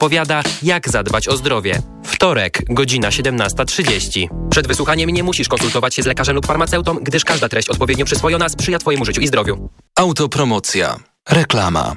powiada, jak zadbać o zdrowie. Wtorek, godzina 17.30. Przed wysłuchaniem nie musisz konsultować się z lekarzem lub farmaceutą, gdyż każda treść odpowiednio przyswojona sprzyja Twojemu życiu i zdrowiu. Autopromocja. Reklama.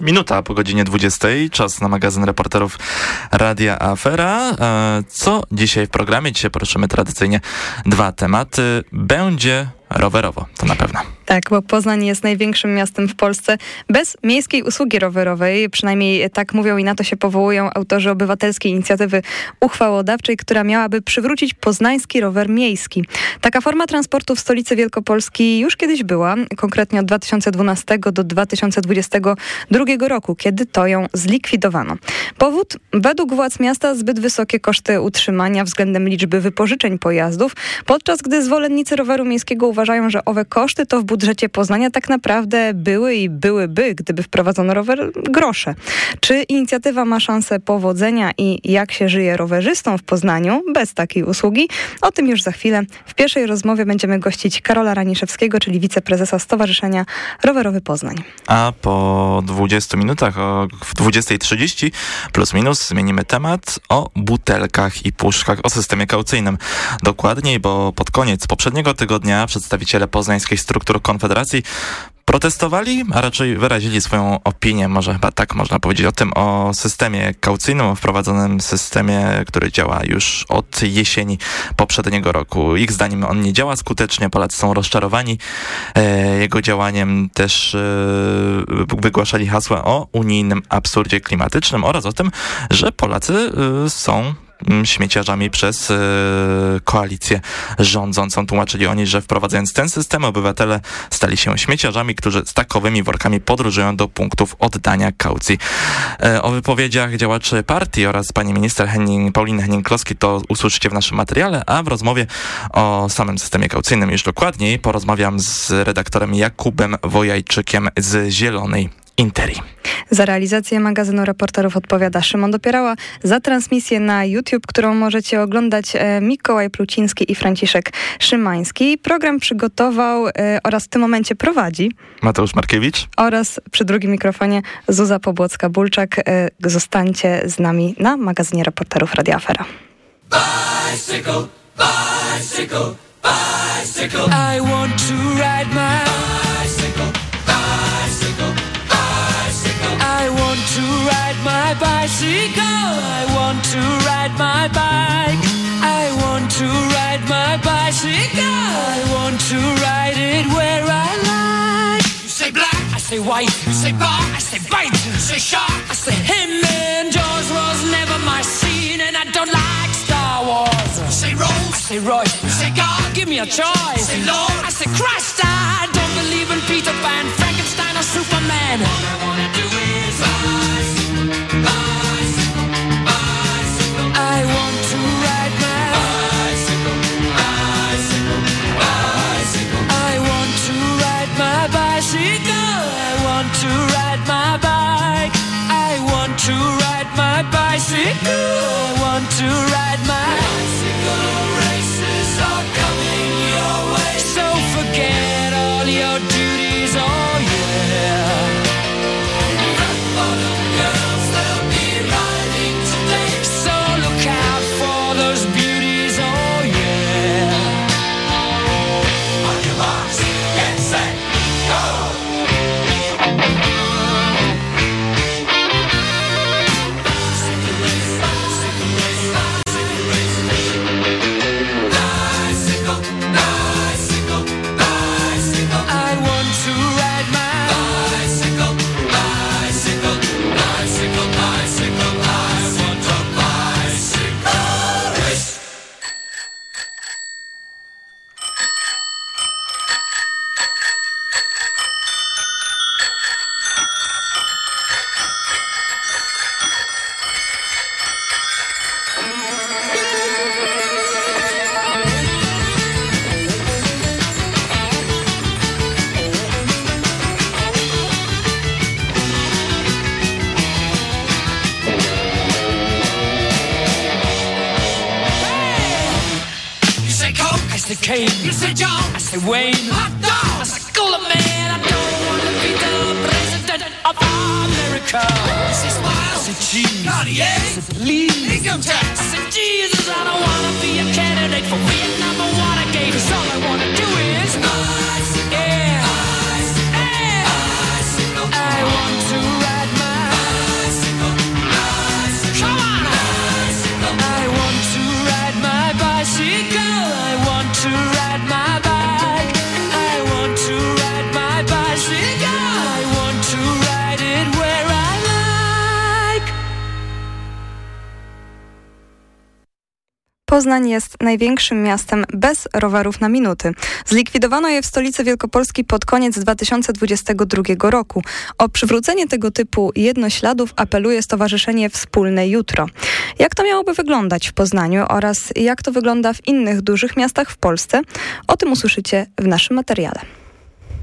Minuta po godzinie 20. Czas na magazyn reporterów Radia Afera. E, co dzisiaj w programie? Dzisiaj poruszymy tradycyjnie dwa tematy. Będzie rowerowo, to na pewno. Tak, bo Poznań jest największym miastem w Polsce bez miejskiej usługi rowerowej. Przynajmniej tak mówią i na to się powołują autorzy obywatelskiej inicjatywy uchwałodawczej, która miałaby przywrócić poznański rower miejski. Taka forma transportu w stolicy Wielkopolski już kiedyś była, konkretnie od 2012 do 2022 roku, kiedy to ją zlikwidowano. Powód? Według władz miasta zbyt wysokie koszty utrzymania względem liczby wypożyczeń pojazdów, podczas gdy zwolennicy roweru miejskiego uważają, że owe koszty to w budżecie Poznania tak naprawdę były i byłyby, gdyby wprowadzono rower, grosze. Czy inicjatywa ma szansę powodzenia i jak się żyje rowerzystom w Poznaniu bez takiej usługi? O tym już za chwilę. W pierwszej rozmowie będziemy gościć Karola Raniszewskiego, czyli wiceprezesa Stowarzyszenia Rowerowy Poznań. A po 20 minutach, o, w 20.30 plus minus zmienimy temat o butelkach i puszkach, o systemie kaucyjnym. Dokładniej, bo pod koniec poprzedniego tygodnia przedstawiciele poznańskiej struktur Konfederacji protestowali, a raczej wyrazili swoją opinię, może chyba tak można powiedzieć, o tym, o systemie kaucyjnym, o wprowadzonym systemie, który działa już od jesieni poprzedniego roku. Ich zdaniem on nie działa skutecznie, Polacy są rozczarowani e, jego działaniem, też e, wygłaszali hasła o unijnym absurdzie klimatycznym oraz o tym, że Polacy e, są śmieciarzami przez y, koalicję rządzącą. Tłumaczyli oni, że wprowadzając ten system obywatele stali się śmieciarzami, którzy z takowymi workami podróżują do punktów oddania kaucji. Y, o wypowiedziach działaczy partii oraz pani minister Henning, Pauliny Henning-Kloski to usłyszycie w naszym materiale, a w rozmowie o samym systemie kaucyjnym już dokładniej porozmawiam z redaktorem Jakubem Wojajczykiem z Zielonej Interi. Za realizację magazynu reporterów odpowiada Szymon Dopierała, za transmisję na YouTube, którą możecie oglądać e, Mikołaj Pluciński i Franciszek Szymański. Program przygotował e, oraz w tym momencie prowadzi Mateusz Markiewicz oraz przy drugim mikrofonie Zuza Pobłocka-Bulczak. E, zostańcie z nami na magazynie reporterów Radia Afera. Bicycle, bicycle, bicycle. I want to ride my my bicycle. I want to ride my bike. I want to ride my bicycle. I want to ride it where I like. You say black, I say white. You say bar, I say bite. You say shark, I say him. And Jaws was never my scene, and I don't like Star Wars. You say Rose, I say Royce. You say God, give me a choice. You say Lord, I say Christ. I don't believe in Peter Pan, Frankenstein, or Superman. I said, Kane. You said, John. I said, Wayne. Hot dog. I said, Cooler man. I don't want to be the president of America. I said, Smile. I said, Cheese. Cartier. I said, Please. Income tax. I said, Jesus, I don't want to be a candidate for Vietnam or Watergate. Cause all I want to do is ice. Yeah. Ice. Yeah. Ice. I want to Poznań jest największym miastem bez rowerów na minuty. Zlikwidowano je w stolicy Wielkopolski pod koniec 2022 roku. O przywrócenie tego typu jednośladów apeluje Stowarzyszenie Wspólne Jutro. Jak to miałoby wyglądać w Poznaniu oraz jak to wygląda w innych dużych miastach w Polsce? O tym usłyszycie w naszym materiale.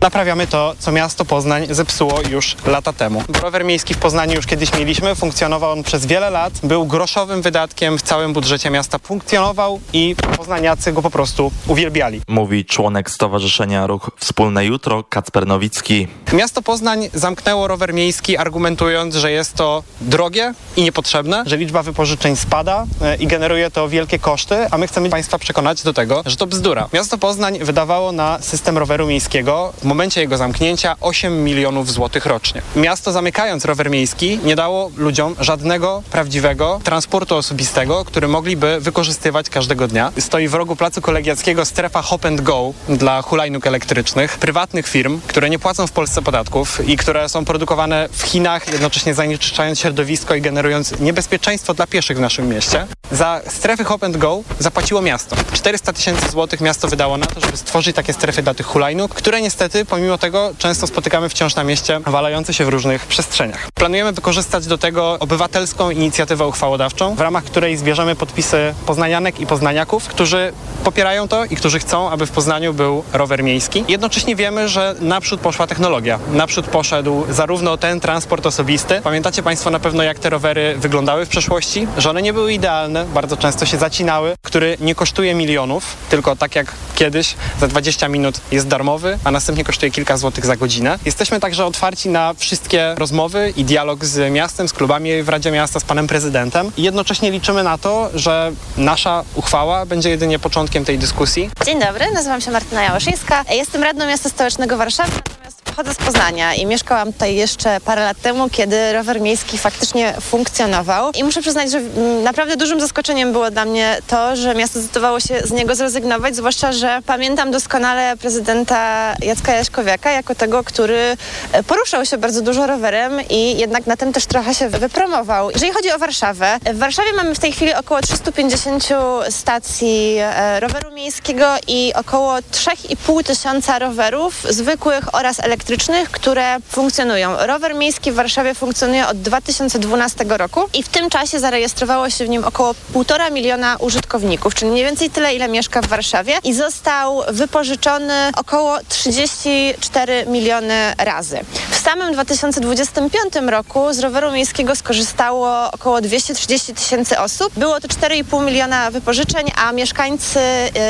Naprawiamy to, co miasto Poznań zepsuło już lata temu. Rower miejski w Poznaniu już kiedyś mieliśmy, funkcjonował on przez wiele lat, był groszowym wydatkiem w całym budżecie miasta. Funkcjonował i poznaniacy go po prostu uwielbiali. Mówi członek Stowarzyszenia Ruch Wspólne Jutro, Kacper Nowicki. Miasto Poznań zamknęło rower miejski, argumentując, że jest to drogie i niepotrzebne, że liczba wypożyczeń spada e, i generuje to wielkie koszty, a my chcemy Państwa przekonać do tego, że to bzdura. Miasto Poznań wydawało na system roweru miejskiego momencie jego zamknięcia 8 milionów złotych rocznie. Miasto zamykając rower miejski nie dało ludziom żadnego prawdziwego transportu osobistego, który mogliby wykorzystywać każdego dnia. Stoi w rogu placu kolegiackiego strefa Hop and Go dla hulajnóg elektrycznych, prywatnych firm, które nie płacą w Polsce podatków i które są produkowane w Chinach, jednocześnie zanieczyszczając środowisko i generując niebezpieczeństwo dla pieszych w naszym mieście. Za strefy Hop and Go zapłaciło miasto. 400 tysięcy złotych miasto wydało na to, żeby stworzyć takie strefy dla tych hulajnóg, które niestety, pomimo tego, często spotykamy wciąż na mieście, walające się w różnych przestrzeniach. Planujemy wykorzystać do tego obywatelską inicjatywę uchwałodawczą, w ramach której zbierzemy podpisy poznanianek i poznaniaków, którzy popierają to i którzy chcą, aby w Poznaniu był rower miejski. Jednocześnie wiemy, że naprzód poszła technologia. Naprzód poszedł zarówno ten transport osobisty. Pamiętacie Państwo na pewno, jak te rowery wyglądały w przeszłości? Że one nie były idealne, bardzo często się zacinały, który nie kosztuje milionów, tylko tak jak kiedyś za 20 minut jest darmowy, a następnie kosztuje kilka złotych za godzinę. Jesteśmy także otwarci na wszystkie rozmowy i dialog z miastem, z klubami w Radzie Miasta, z panem prezydentem i jednocześnie liczymy na to, że nasza uchwała będzie jedynie początkiem tej dyskusji. Dzień dobry, nazywam się Martyna Jałoszyńska. Jestem radną miasta stołecznego Warszawy, natomiast pochodzę z Poznania i mieszkałam tutaj jeszcze parę lat temu, kiedy rower miejski faktycznie funkcjonował. I muszę przyznać, że naprawdę dużym zaskoczeniem było dla mnie to, że miasto zdecydowało się z niego zrezygnować, zwłaszcza, że pamiętam doskonale prezydenta Jacka Jaśkowiaka jako tego, który e, poruszał się bardzo dużo rowerem i jednak na tym też trochę się wypromował. Jeżeli chodzi o Warszawę, w Warszawie mamy w tej chwili około 350 stacji e, roweru miejskiego i około 3,5 tysiąca rowerów zwykłych oraz elektrycznych, które funkcjonują. Rower miejski w Warszawie funkcjonuje od 2012 roku i w tym czasie zarejestrowało się w nim około 1,5 miliona użytkowników, czyli mniej więcej tyle, ile mieszka w Warszawie i został wypożyczony około 34 miliony razy. W samym 2025 roku z roweru miejskiego skorzystało około 230 tysięcy osób. Było to 4,5 miliona wypożyczeń, a mieszkańcy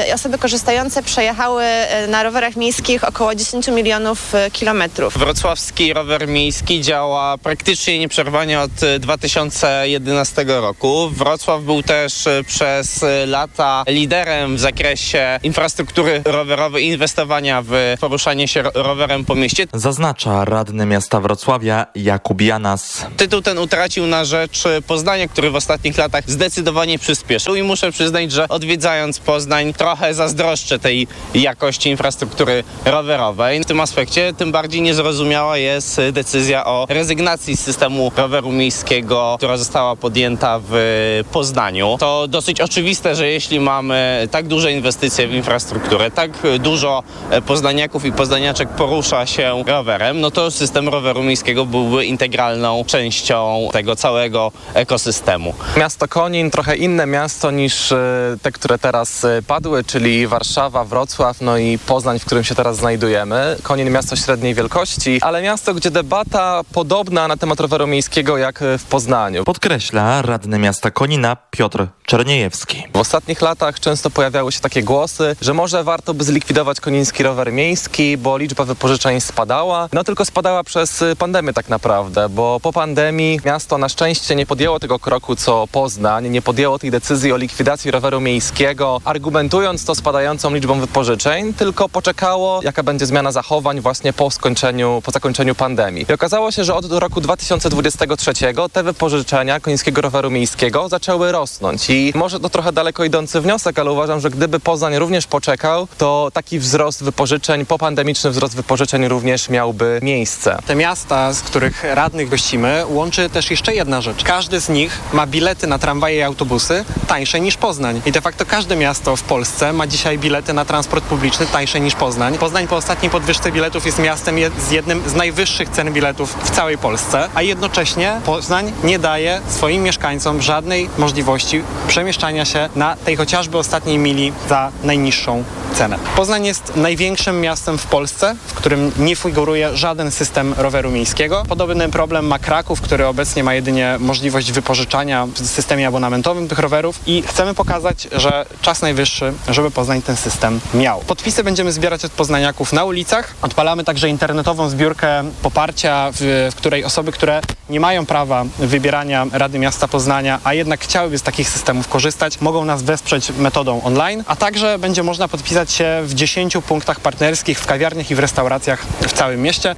i osoby korzystające przejechały y, na rowerach miejskich około 10 milionów y, kilometrów. Wrocławski rower miejski działa praktycznie nieprzerwanie od e, 2011 roku. Wrocław był też e, przez e, lata liderem w zakresie infrastruktury rowerowej, inwestowania w poruszanie się ro- rowerem po mieście. Zaznacza radny miasta Wrocławia Jakub Janas. Tytuł ten utracił na rzecz Poznania, który w ostatnich latach zdecydowanie przyspieszył i muszę przyznać, że odwiedzając Poznań trochę zazdroszczę tej jakości infrastruktury rowerowej. W tym aspekcie tym bardziej niezrozumiała jest decyzja o rezygnacji z systemu roweru miejskiego, która została podjęta w Poznaniu. To dosyć oczywiste, że jeśli mamy tak duże inwestycje w infrastrukturę, tak dużo poznaniaków i poznaniaczek porusza się rowerem, no to system roweru miejskiego byłby integralną częścią tego całego ekosystemu. Miasto Konin, trochę inne miasto niż e, te, które teraz e, padły, czyli Warszawa, Wrocław, no i Poznań, w którym się teraz znajdujemy. Konin miasto średniej wielkości, ale miasto, gdzie debata podobna na temat roweru miejskiego jak e, w Poznaniu. Podkreśla radny miasta Konina Piotr Czerniejewski. W ostatnich latach często pojawiały się takie głosy, że może warto by zlikwidować koniński rower miejski, bo liczba wypożyczeń spadała. No tylko spadała przez pandemię tak naprawdę, bo po pandemii miasto na szczęście nie podjęło tego kroku co Poznań, nie podjęło tej decyzji o likwidacji roweru miejskiego, argumentując to spadającą liczbą wypożyczeń, tylko poczekało, jaka będzie zmiana zachowań właśnie po skończeniu, po zakończeniu pandemii. I okazało się, że od roku 2023 te wypożyczenia końskiego roweru miejskiego zaczęły rosnąć i może to trochę daleko idący wniosek, ale uważam, że gdyby Poznań również poczekał, to taki wzrost wypożyczeń, popandemiczny wzrost wypożyczeń również miałby miejsce. Te miasta, z których radnych gościmy, łączy też jeszcze jedna rzecz. Każdy z nich ma bilety na tramwaje i autobusy tańsze niż Poznań. I de facto każde miasto w Polsce ma dzisiaj bilety na transport publiczny tańsze niż Poznań. Poznań po ostatniej podwyżce biletów jest miastem z jednym z najwyższych cen biletów w całej Polsce, a jednocześnie Poznań nie daje swoim mieszkańcom żadnej możliwości przemieszczania się na tej chociażby ostatniej mili za najniższą cenę. Poznań jest największym miastem w Polsce, w którym nie figuruje żaden system roweru miejskiego. Podobny problem ma Kraków, który obecnie ma jedynie możliwość wypożyczania w systemie abonamentowym tych rowerów i chcemy pokazać, że czas najwyższy, żeby Poznań ten system miał. Podpisy będziemy zbierać od poznaniaków na ulicach. Odpalamy także internetową zbiórkę poparcia, w, w której osoby, które nie mają prawa wybierania Rady Miasta Poznania, a jednak chciałyby z takich systemów korzystać, mogą nas wesprzeć metodą online, a także będzie można podpisać się w 10 punktach partnerskich w kawiarniach i w restauracjach w całym mieście.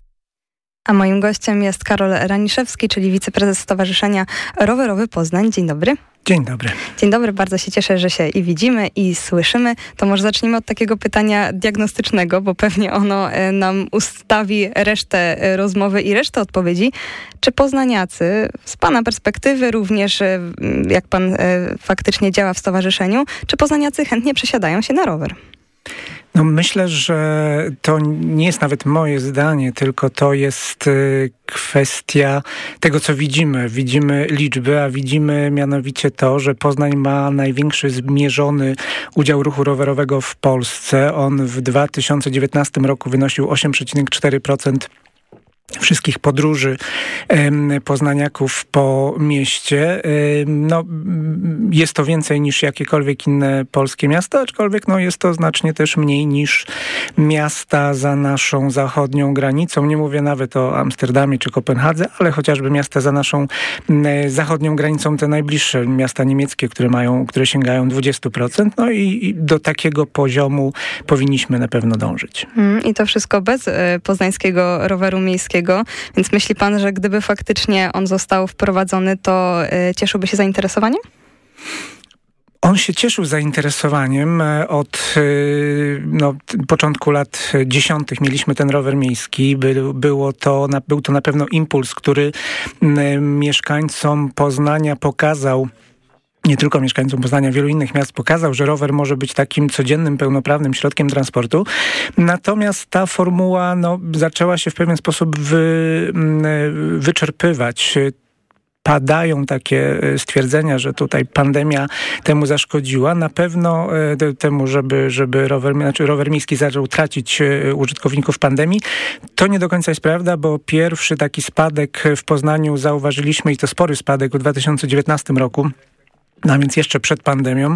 A moim gościem jest Karol Raniszewski, czyli wiceprezes Stowarzyszenia Rowerowy Poznań. Dzień dobry. Dzień dobry. Dzień dobry, bardzo się cieszę, że się i widzimy, i słyszymy. To może zacznijmy od takiego pytania diagnostycznego, bo pewnie ono e, nam ustawi resztę e, rozmowy i resztę odpowiedzi. Czy poznaniacy, z Pana perspektywy również, e, jak Pan faktycznie działa w stowarzyszeniu, czy poznaniacy chętnie przesiadają się na rower? No myślę, że to nie jest nawet moje zdanie, tylko to jest y, kwestia tego, co widzimy. Widzimy liczby, a widzimy mianowicie to, że Poznań ma największy zmierzony udział ruchu rowerowego w Polsce. On w 2019 roku wynosił 8,4% wszystkich podróży poznaniaków po mieście. No, jest to więcej niż jakiekolwiek inne polskie miasta, aczkolwiek no, jest to znacznie też mniej niż miasta za naszą zachodnią granicą. Nie mówię nawet o Amsterdamie czy Kopenhadze, ale chociażby miasta za naszą zachodnią granicą, te najbliższe miasta niemieckie, które mają, które sięgają 20%. No i, i do takiego poziomu powinniśmy na pewno dążyć. Mm, I to wszystko bez e, poznańskiego roweru miejskiego więc myśli pan, że gdyby faktycznie on został wprowadzony, to y, cieszyłby się zainteresowaniem? On się cieszył zainteresowaniem e, od y, no, początku lat dziesiątych. Mieliśmy ten rower miejski. By, było to, był to na pewno impuls, który mieszkańcom Poznania pokazał, nie tylko mieszkańcom Poznania, wielu innych miast pokazał, że rower może być takim codziennym, pełnoprawnym środkiem transportu. Natomiast ta formuła no, zaczęła się w pewien sposób wy, mm, wyczerpywać padają takie e, stwierdzenia, że tutaj pandemia temu zaszkodziła. Na pewno e, temu, żeby, żeby rower, znaczy rower miejski zaczął tracić e, użytkowników pandemii. To nie do końca jest prawda, bo pierwszy taki spadek w Poznaniu zauważyliśmy i to spory spadek w 2019 roku no więc jeszcze przed pandemią.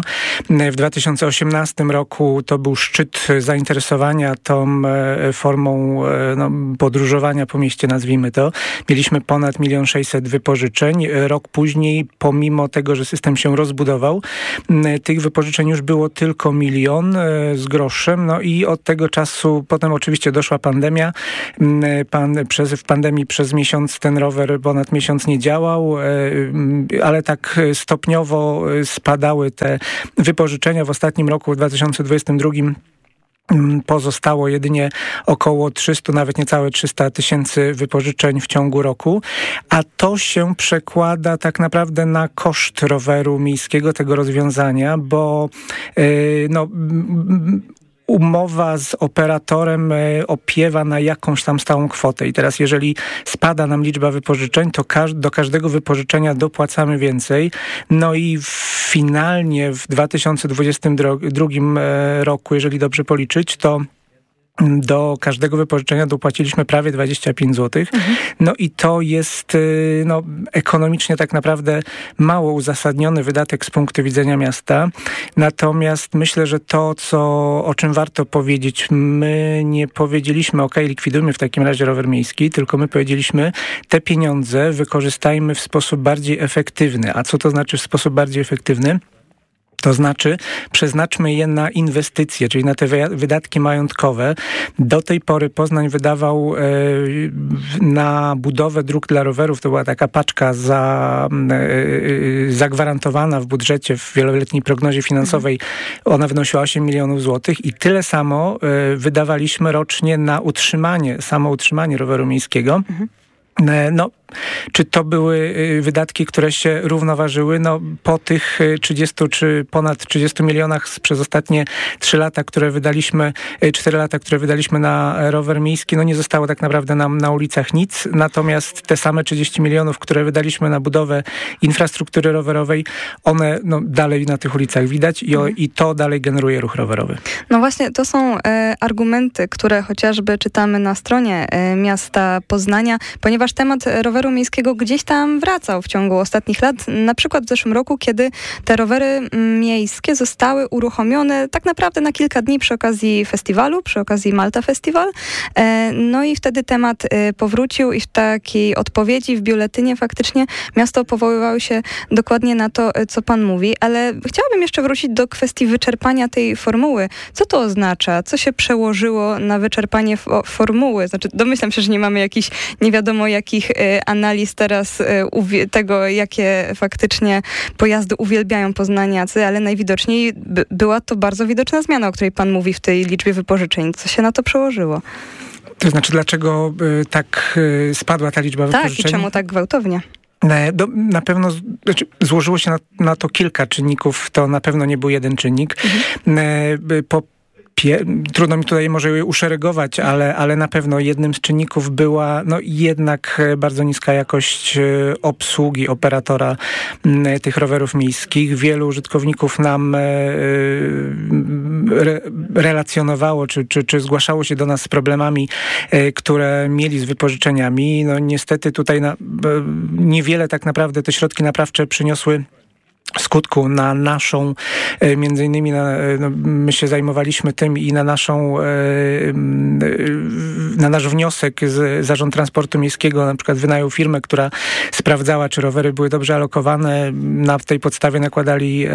W 2018 roku to był szczyt zainteresowania tą e, formą e, no, podróżowania po mieście, nazwijmy to. Mieliśmy ponad 1 600 wypożyczeń. Rok później, pomimo tego, że system się rozbudował, tych wypożyczeń już było tylko milion e, z groszem. No i od tego czasu potem oczywiście doszła pandemia. Pan, przez, w pandemii przez miesiąc ten rower ponad miesiąc nie działał, ale tak stopniowo spadały te wypożyczenia. W ostatnim roku, w 2022 mm, pozostało jedynie około 300, nawet niecałe 300 tysięcy wypożyczeń w ciągu roku, a to się przekłada tak naprawdę na koszt roweru miejskiego, tego rozwiązania, bo yy, no, umowa z operatorem e, opiewa na jakąś tam stałą kwotę. I teraz jeżeli spada nam liczba wypożyczeń, to do każdego wypożyczenia dopłacamy więcej. No i finalnie w 2022 e, roku, jeżeli dobrze policzyć, to do każdego wypożyczenia dopłaciliśmy prawie 25 zł. No i to jest y, no, ekonomicznie tak naprawdę mało uzasadniony wydatek z punktu widzenia miasta. Natomiast myślę, że to, co, o czym warto powiedzieć, my nie powiedzieliśmy, ok, likwidujmy w takim razie rower miejski, tylko my powiedzieliśmy, te pieniądze wykorzystajmy w sposób bardziej efektywny. A co to znaczy w sposób bardziej efektywny? To znaczy przeznaczmy je na inwestycje, czyli na te wydatki majątkowe. Do tej pory Poznań wydawał e, na budowę dróg dla rowerów, to była taka paczka za, e, e, zagwarantowana w budżecie w wieloletniej prognozie finansowej. Ona wynosiła 8 milionów złotych i tyle samo wydawaliśmy rocznie na utrzymanie, samo utrzymanie roweru miejskiego. Mhm. No, czy to były y, wydatki, które się równoważyły? No, po tych 30 y, czy ponad 30 milionach przez ostatnie 3 lata, które wydaliśmy, 4 y, lata, które wydaliśmy na rower miejski, no nie zostało tak naprawdę nam na ulicach nic. Natomiast te same 30 milionów, które wydaliśmy na budowę infrastruktury rowerowej, one no, dalej na tych ulicach widać i, o, mhm. i to dalej generuje ruch rowerowy. No właśnie, to są e, argumenty, które chociażby czytamy na stronie e, miasta Poznania, ponieważ temat roweru miejskiego gdzieś tam wracał w ciągu ostatnich lat. Na przykład w zeszłym roku, kiedy te rowery mm, miejskie zostały uruchomione tak naprawdę na kilka dni przy okazji festiwalu, przy okazji Malta Festival. E, no i wtedy temat e, powrócił i w takiej odpowiedzi w biuletynie faktycznie miasto powoływało się dokładnie na to, e, co pan mówi, ale chciałabym jeszcze wrócić do kwestii wyczerpania tej formuły. Co to oznacza? Co się przełożyło na wyczerpanie formuły? Znaczy, domyślam się, że nie mamy jakichś nie wiadomo jakich analiz teraz e, tego, jakie faktycznie pojazdy uwielbiają poznaniacy, ale najwidoczniej była to bardzo widoczna zmiana, o której pan mówi w tej liczbie wypożyczeń. Co się na to przełożyło? To znaczy, dlaczego e, tak e, spadła ta liczba tak, wypożyczeń? Tak, i czemu tak gwałtownie? Do, na pewno znaczy, złożyło się na, na, to kilka czynników, to na pewno nie był jeden czynnik. Mhm. Po trudno mi tutaj może uszeregować, ale, ale na pewno jednym z czynników była no, jednak e, bardzo niska jakość e, obsługi operatora tych rowerów miejskich. Wielu użytkowników nam e, re, relacjonowało, czy, czy, czy zgłaszało się do nas z problemami, które mieli z wypożyczeniami. No niestety tutaj na, niewiele tak naprawdę te środki naprawcze przyniosły skutku na naszą, e, między innymi na, e, no, my się zajmowaliśmy tym i na naszą, e, na nasz wniosek z Zarząd Transportu Miejskiego na przykład wynajął firmę, która sprawdzała, czy rowery były dobrze alokowane. Na tej podstawie nakładali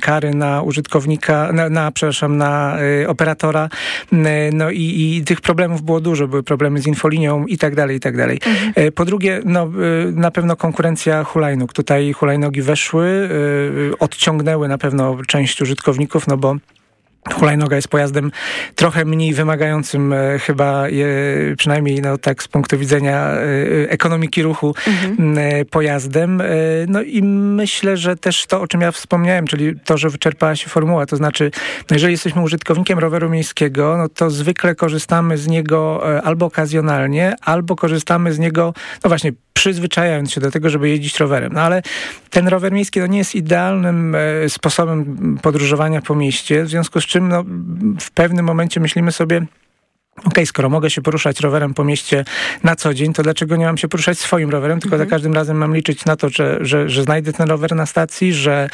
kary na użytkownika, na, na przepraszam, na operatora. No i, i tych problemów było dużo. Były problemy z infolinią i tak dalej, i tak dalej. Mhm. Po drugie, no, na pewno konkurencja hulajnóg. Tutaj hulajnogi weszły, odciągnęły na pewno część użytkowników, no bo Hulajnoga jest pojazdem trochę mniej wymagającym e, chyba, przynajmniej no, tak z punktu widzenia e, ekonomiki ruchu mhm. e, pojazdem. No i myślę, że też to, o czym ja wspomniałem, czyli to, że wyczerpała się formuła, to znaczy, no jeżeli jesteśmy użytkownikiem roweru miejskiego, no to zwykle korzystamy z niego albo okazjonalnie, albo korzystamy z niego, no właśnie, przyzwyczajając się do tego, żeby jeździć rowerem. No ale ten rower miejski to nie jest idealnym sposobem podróżowania po mieście, w związku z czym no, w pewnym momencie myślimy sobie, Okej, okay, skoro mogę się poruszać rowerem po mieście na co dzień, to dlaczego nie mam się poruszać swoim rowerem, tylko mhm. za każdym razem mam liczyć na to, że, że, że znajdę ten rower na stacji, że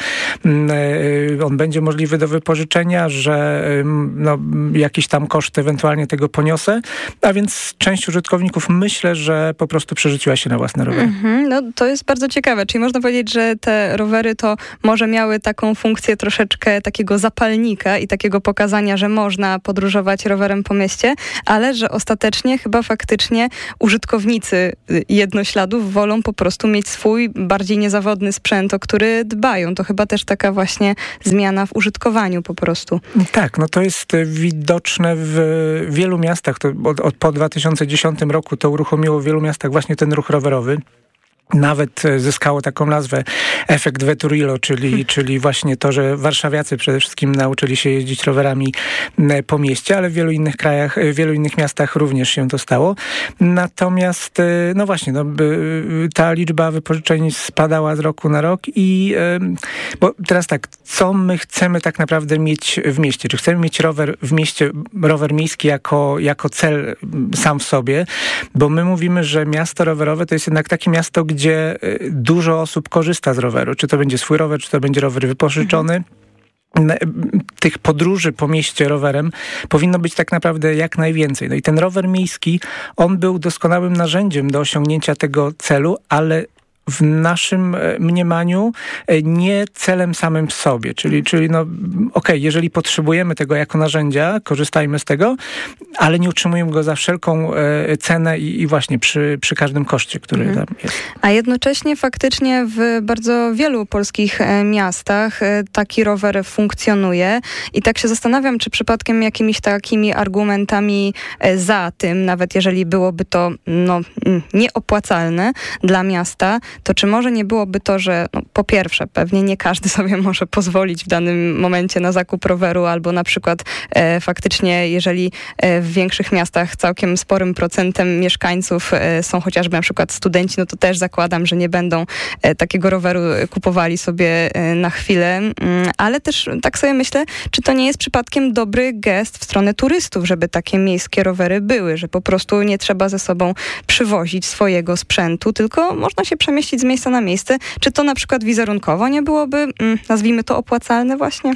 mm, y, on będzie możliwy do wypożyczenia, że y, no, jakiś tam koszt ewentualnie tego poniosę, a więc część użytkowników myślę, że po prostu przerzuciła się na własne rowery. Mhm. No to jest bardzo ciekawe, czyli można powiedzieć, że te rowery to może miały taką funkcję troszeczkę takiego zapalnika i takiego pokazania, że można podróżować rowerem po mieście, ale że ostatecznie chyba faktycznie użytkownicy jednośladów wolą po prostu mieć swój bardziej niezawodny sprzęt, o który dbają. To chyba też taka właśnie zmiana w użytkowaniu po prostu. Tak, no to jest widoczne w wielu miastach. To od, od po 2010 roku to uruchomiło w wielu miastach właśnie ten ruch rowerowy. Nawet e, zyskało taką nazwę efekt Veturillo, czyli, czyli właśnie to, że warszawiacy przede wszystkim nauczyli się jeździć rowerami po mieście, ale w wielu innych krajach, w wielu innych miastach również się to stało. Natomiast, e, no właśnie, no, ta liczba wypożyczeń spadała z roku na rok i bo teraz tak, co my chcemy tak naprawdę mieć w mieście? Czy chcemy mieć rower w mieście, rower miejski jako, jako cel sam w sobie? Bo my mówimy, że miasto rowerowe to jest jednak takie miasto, gdzie gdzie y, dużo osób korzysta z roweru. Czy to będzie swój rower, czy to będzie rower wypożyczony. tych podróży po mieście rowerem powinno być tak naprawdę jak najwięcej. No i ten rower miejski, on był doskonałym narzędziem do osiągnięcia tego celu, ale w naszym e, mniemaniu e, nie celem samym w sobie. Czyli, czyli no, okej, okay, jeżeli potrzebujemy tego jako narzędzia, korzystajmy z tego, ale nie utrzymujemy go za wszelką e, cenę i, i właśnie przy, przy każdym koszcie, który mhm. tam jest. A jednocześnie faktycznie w bardzo wielu polskich miastach taki rower funkcjonuje i tak się zastanawiam, czy przypadkiem jakimiś takimi argumentami za tym, nawet jeżeli byłoby to no, nieopłacalne dla miasta, to czy może nie byłoby to, że no, po pierwsze, pewnie nie każdy sobie może pozwolić w danym momencie na zakup roweru, albo na przykład e, faktycznie, jeżeli e, w większych miastach całkiem sporym procentem mieszkańców e, są chociażby na przykład studenci, no to też zakładam, że nie będą e, takiego roweru kupowali sobie na chwilę, mm, ale też tak sobie myślę, czy to nie jest przypadkiem dobry gest w stronę turystów, żeby takie miejskie rowery były, że po prostu nie trzeba ze sobą przywozić swojego sprzętu, tylko można się przemieścić z miejsca na miejsce. Czy to na przykład wizerunkowo nie byłoby, mm, nazwijmy to, opłacalne właśnie?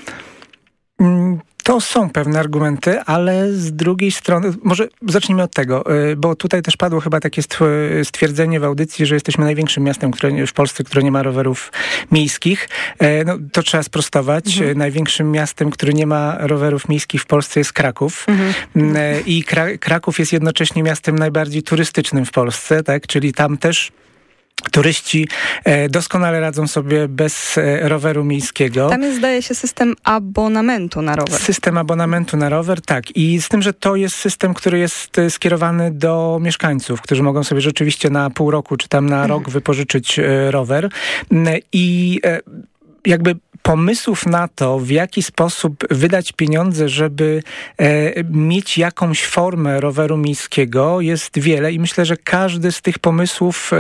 Mm, to są pewne argumenty, ale z drugiej strony, może zacznijmy od tego, y, bo tutaj też padło chyba takie stwierdzenie w audycji, że jesteśmy największym miastem które, w Polsce, które nie ma rowerów miejskich. E, no, to trzeba sprostować. Mhm. Największym miastem, które nie ma rowerów miejskich w Polsce jest Kraków. Mhm. E, I Kraków jest jednocześnie miastem najbardziej turystycznym w Polsce, tak? czyli tam też Turyści e, doskonale radzą sobie bez e, roweru miejskiego. Tam jest, zdaje się, system abonamentu na rower. System abonamentu na rower, tak. I z tym, że to jest system, który jest e, skierowany do mieszkańców, którzy mogą sobie rzeczywiście na pół roku czy tam na mhm. rok wypożyczyć rower. I jakby pomysłów na to, w jaki sposób wydać pieniądze, żeby e, mieć jakąś formę roweru miejskiego jest wiele i myślę, że każdy z tych pomysłów e,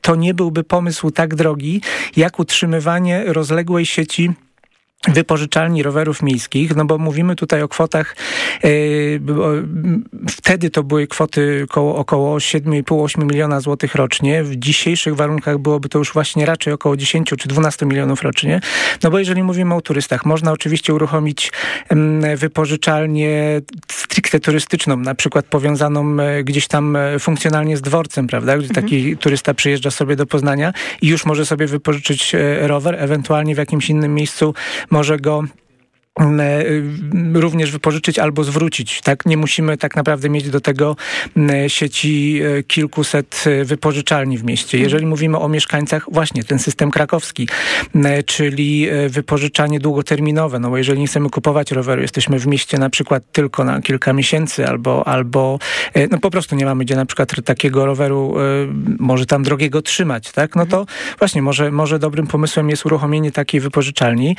to nie byłby pomysł tak drogi, jak utrzymywanie rozległej sieci wypożyczalni rowerów miejskich, no bo mówimy tutaj o kwotach, e, wtedy to były kwoty około, około 7,5-8 miliona złotych rocznie. W dzisiejszych warunkach byłoby to już właśnie raczej około 10 czy 12 milionów rocznie. No bo jeżeli mówimy o turystach, można oczywiście uruchomić wypożyczalnię stricte turystyczną, na przykład powiązaną e, gdzieś tam e, funkcjonalnie z dworcem, prawda, gdzie taki mhm. turysta przyjeżdża sobie do Poznania i już może sobie wypożyczyć rower, ewentualnie w jakimś innym miejscu może go również wypożyczyć albo zwrócić. Tak? Nie musimy tak naprawdę mieć do tego mm, sieci e, kilkuset e, wypożyczalni w mieście. Jeżeli mówimy o mieszkańcach, właśnie ten system krakowski, czyli wypożyczanie długoterminowe, no bo jeżeli nie chcemy kupować roweru, jesteśmy w mieście na przykład tylko na kilka miesięcy albo, albo no po prostu nie mamy gdzie na przykład takiego roweru może tam drogiego trzymać, tak? No to właśnie może, może dobrym pomysłem jest uruchomienie takiej wypożyczalni.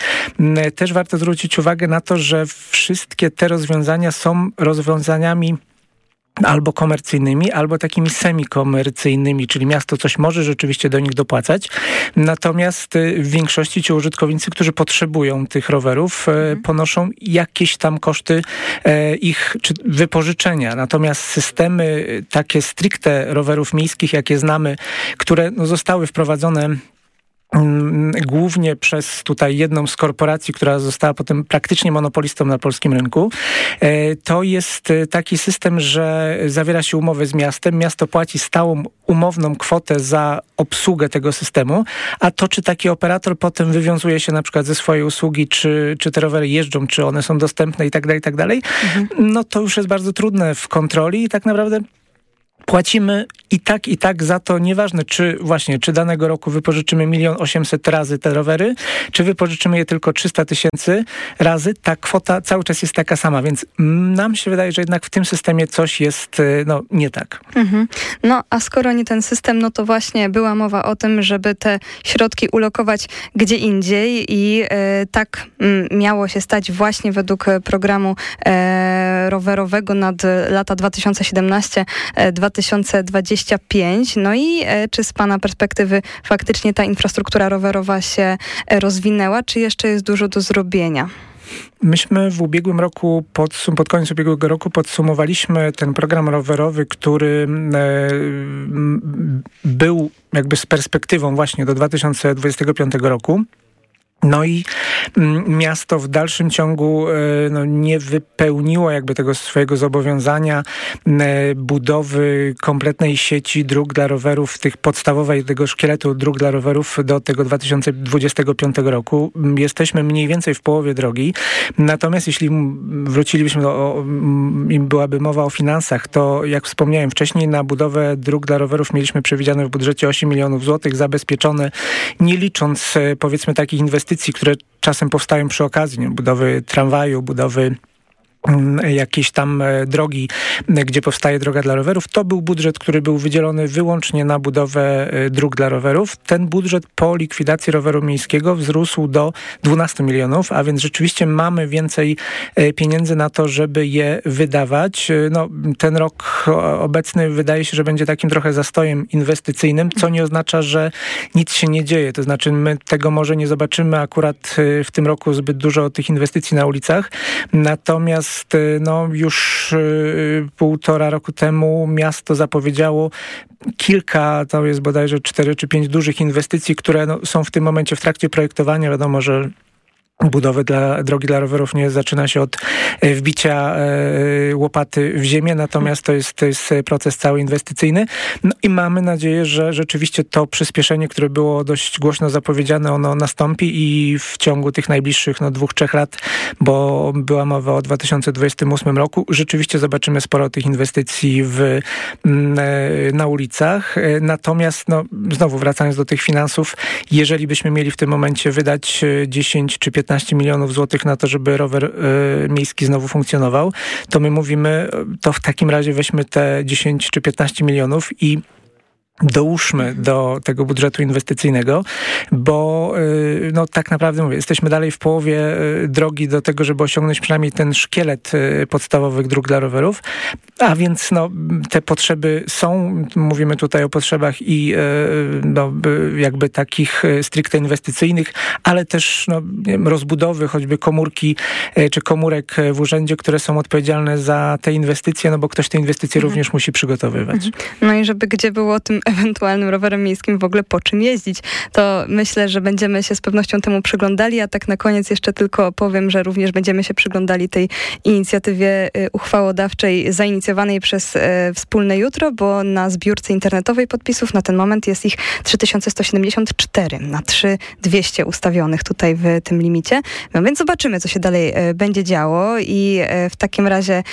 Też warto zwrócić uwagę na to, że wszystkie te rozwiązania są rozwiązaniami albo komercyjnymi, albo takimi semikomercyjnymi, czyli miasto coś może rzeczywiście do nich dopłacać. Natomiast y, w większości ci użytkownicy, którzy potrzebują tych rowerów, y, mhm. ponoszą jakieś tam koszty e, ich wypożyczenia. Natomiast systemy y, takie stricte rowerów miejskich, jakie znamy, które no, zostały wprowadzone głównie przez tutaj jedną z korporacji, która została potem praktycznie monopolistą na polskim rynku. E, to jest e, taki system, że zawiera się umowę z miastem, miasto płaci stałą umowną kwotę za obsługę tego systemu, a to czy taki operator potem wywiązuje się na przykład ze swojej usługi, czy, czy te rowery jeżdżą, czy one są dostępne i tak dalej, i tak dalej, mhm. no to już jest bardzo trudne w kontroli i tak naprawdę płacimy i tak, i tak za to, nieważne czy właśnie, czy danego roku wypożyczymy milion osiemset razy te rowery, czy wypożyczymy je tylko 300 tysięcy razy, ta kwota cały czas jest taka sama, więc nam się wydaje, że jednak w tym systemie coś jest y, no, nie tak. Mhm. No, a skoro nie ten system, no to właśnie była mowa o tym, żeby te środki ulokować gdzie indziej i e, tak m, miało się stać właśnie według programu e, rowerowego nad lata 2017-2025. No i e, czy z Pana perspektywy faktycznie ta infrastruktura rowerowa się e, rozwinęła, czy jeszcze jest dużo do zrobienia? Myśmy w ubiegłym roku, podsum- pod koniec ubiegłego roku podsumowaliśmy ten program rowerowy, który e, był jakby z perspektywą właśnie do 2025 roku. No i mm, miasto w dalszym ciągu e, no, nie wypełniło jakby tego swojego zobowiązania e, budowy kompletnej sieci dróg dla rowerów, tych podstawowej, tego szkieletu dróg dla rowerów do tego 2025 roku. Jesteśmy mniej więcej w połowie drogi. Natomiast jeśli wrócilibyśmy do, im byłaby mowa o finansach, to jak wspomniałem wcześniej, na budowę dróg dla rowerów mieliśmy przewidziane w budżecie 8 milionów złotych, zabezpieczone, nie licząc e, powiedzmy takich inwestycji, inwestycji, które czasem powstają przy okazji budowy tramwaju, budowy jakieś tam e, drogi, gdzie powstaje droga dla rowerów. To był budżet, który był wydzielony wyłącznie na budowę e, dróg dla rowerów. Ten budżet po likwidacji roweru miejskiego wzrósł do 12 milionów, a więc rzeczywiście mamy więcej e, pieniędzy na to, żeby je wydawać. No, ten rok obecny wydaje się, że będzie takim trochę zastojem inwestycyjnym, co nie oznacza, że nic się nie dzieje. To znaczy my tego może nie zobaczymy akurat w tym roku zbyt dużo tych inwestycji na ulicach. Natomiast Y, no, już y, półtora roku temu miasto zapowiedziało kilka, to jest bodajże cztery czy pięć dużych inwestycji, które no, są w tym momencie w trakcie projektowania. Wiadomo, że budowy dla, drogi dla rowerów nie zaczyna się od e, wbicia e, łopaty w ziemię, natomiast to jest, to jest proces cały inwestycyjny. No i mamy nadzieję, że rzeczywiście to przyspieszenie, które było dość głośno zapowiedziane, ono nastąpi i w ciągu tych najbliższych no, dwóch, trzech lat, bo była mowa o 2028 roku, rzeczywiście zobaczymy sporo tych inwestycji w, e, na ulicach. Natomiast no, znowu wracając do tych finansów, jeżeli byśmy mieli w tym momencie wydać 10 czy 15 15 milionów złotych na to, żeby rower y, miejski znowu funkcjonował, to my mówimy, to w takim razie weźmy te 10 czy 15 milionów i dołóżmy do tego budżetu inwestycyjnego, bo y, no, tak naprawdę mówię, jesteśmy dalej w połowie y, drogi do tego, żeby osiągnąć przynajmniej ten szkielet y, podstawowych dróg dla rowerów, a więc no, te potrzeby są, mówimy tutaj o potrzebach i no, jakby takich stricte inwestycyjnych, ale też no, wiem, rozbudowy choćby komórki czy komórek w urzędzie, które są odpowiedzialne za te inwestycje, no bo ktoś te inwestycje mhm. również musi przygotowywać. Mhm. No i żeby gdzie było o tym ewentualnym rowerem miejskim w ogóle po czym jeździć. To myślę, że będziemy się z pewnością temu przyglądali, a tak na koniec jeszcze tylko powiem, że również będziemy się przyglądali tej inicjatywie y, uchwałodawczej zainicjowanej przez y, Wspólne Jutro, bo na zbiórce internetowej podpisów na ten moment jest ich 3174 na 3200 ustawionych tutaj w tym limicie. No więc zobaczymy, co się dalej y, będzie działo i w takim razie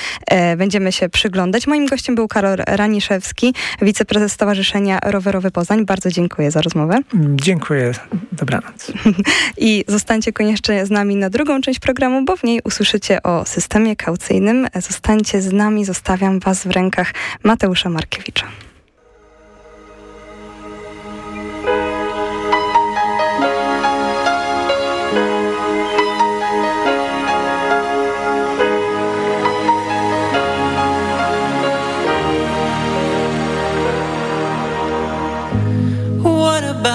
będziemy się przyglądać. Moim gościem był Karol Raniszewski, wiceprezes Stowarzyszenia Stowarzyszenia Rowerowy Poznań. Bardzo dziękuję za rozmowę. Dziękuję. Dobranoc. I zostańcie koniecznie z nami na drugą część programu, bo w niej usłyszycie o systemie kaucyjnym. Zostańcie z nami, zostawiam Was w rękach Mateusza Markiewicza.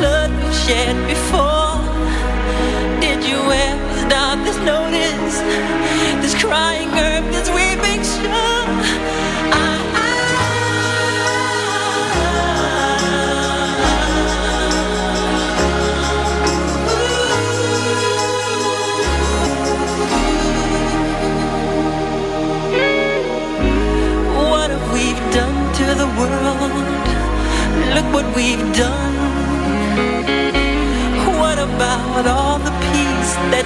blood we've shed before. Did you ever stop this notice? This crying earth, this weeping shore. I to the world. Look what we've done.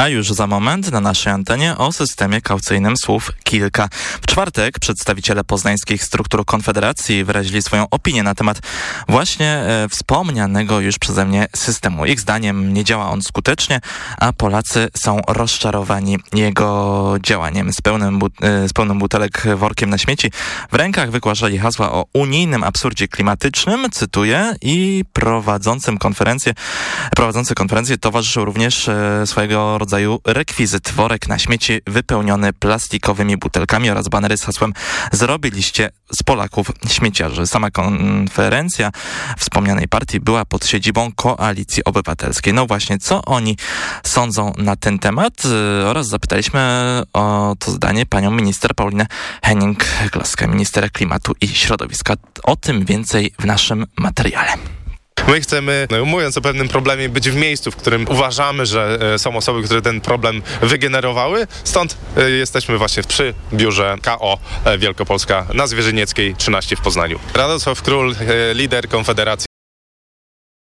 A już za moment na naszej antenie o systemie kaucyjnym słów kilka. W czwartek przedstawiciele poznańskich struktur Konfederacji wyrazili swoją opinię na temat właśnie e, wspomnianego już przeze mnie systemu. Ich zdaniem nie działa on skutecznie, a Polacy są rozczarowani jego działaniem. Z pełnym, e, z pełnym butelek workiem na śmieci w rękach wygłaszali hasła o unijnym absurdzie klimatycznym, cytuję, i prowadzącym konferencję, prowadzący konferencję towarzyszył również e, swojego rodzaju rekwizyt. Worek na śmieci wypełniony plastikowymi butelkami oraz banery z hasłem Zrobiliście z Polaków śmieciarzy. Sama konferencja wspomnianej partii była pod siedzibą Koalicji Obywatelskiej. No właśnie, co oni sądzą na ten temat? Y, Oraz zapytaliśmy o to zdanie panią minister Paulinę Henning-Kloskę, minister klimatu i środowiska. O tym więcej w naszym materiale. My chcemy, no, mówiąc o pewnym problemie, być w miejscu, w którym uważamy, że e, są osoby, które ten problem wygenerowały. Stąd e, jesteśmy właśnie przy biurze KO e, Wielkopolska na Zwierzynieckiej 13 w Poznaniu. Radosław Król, lider Konfederacji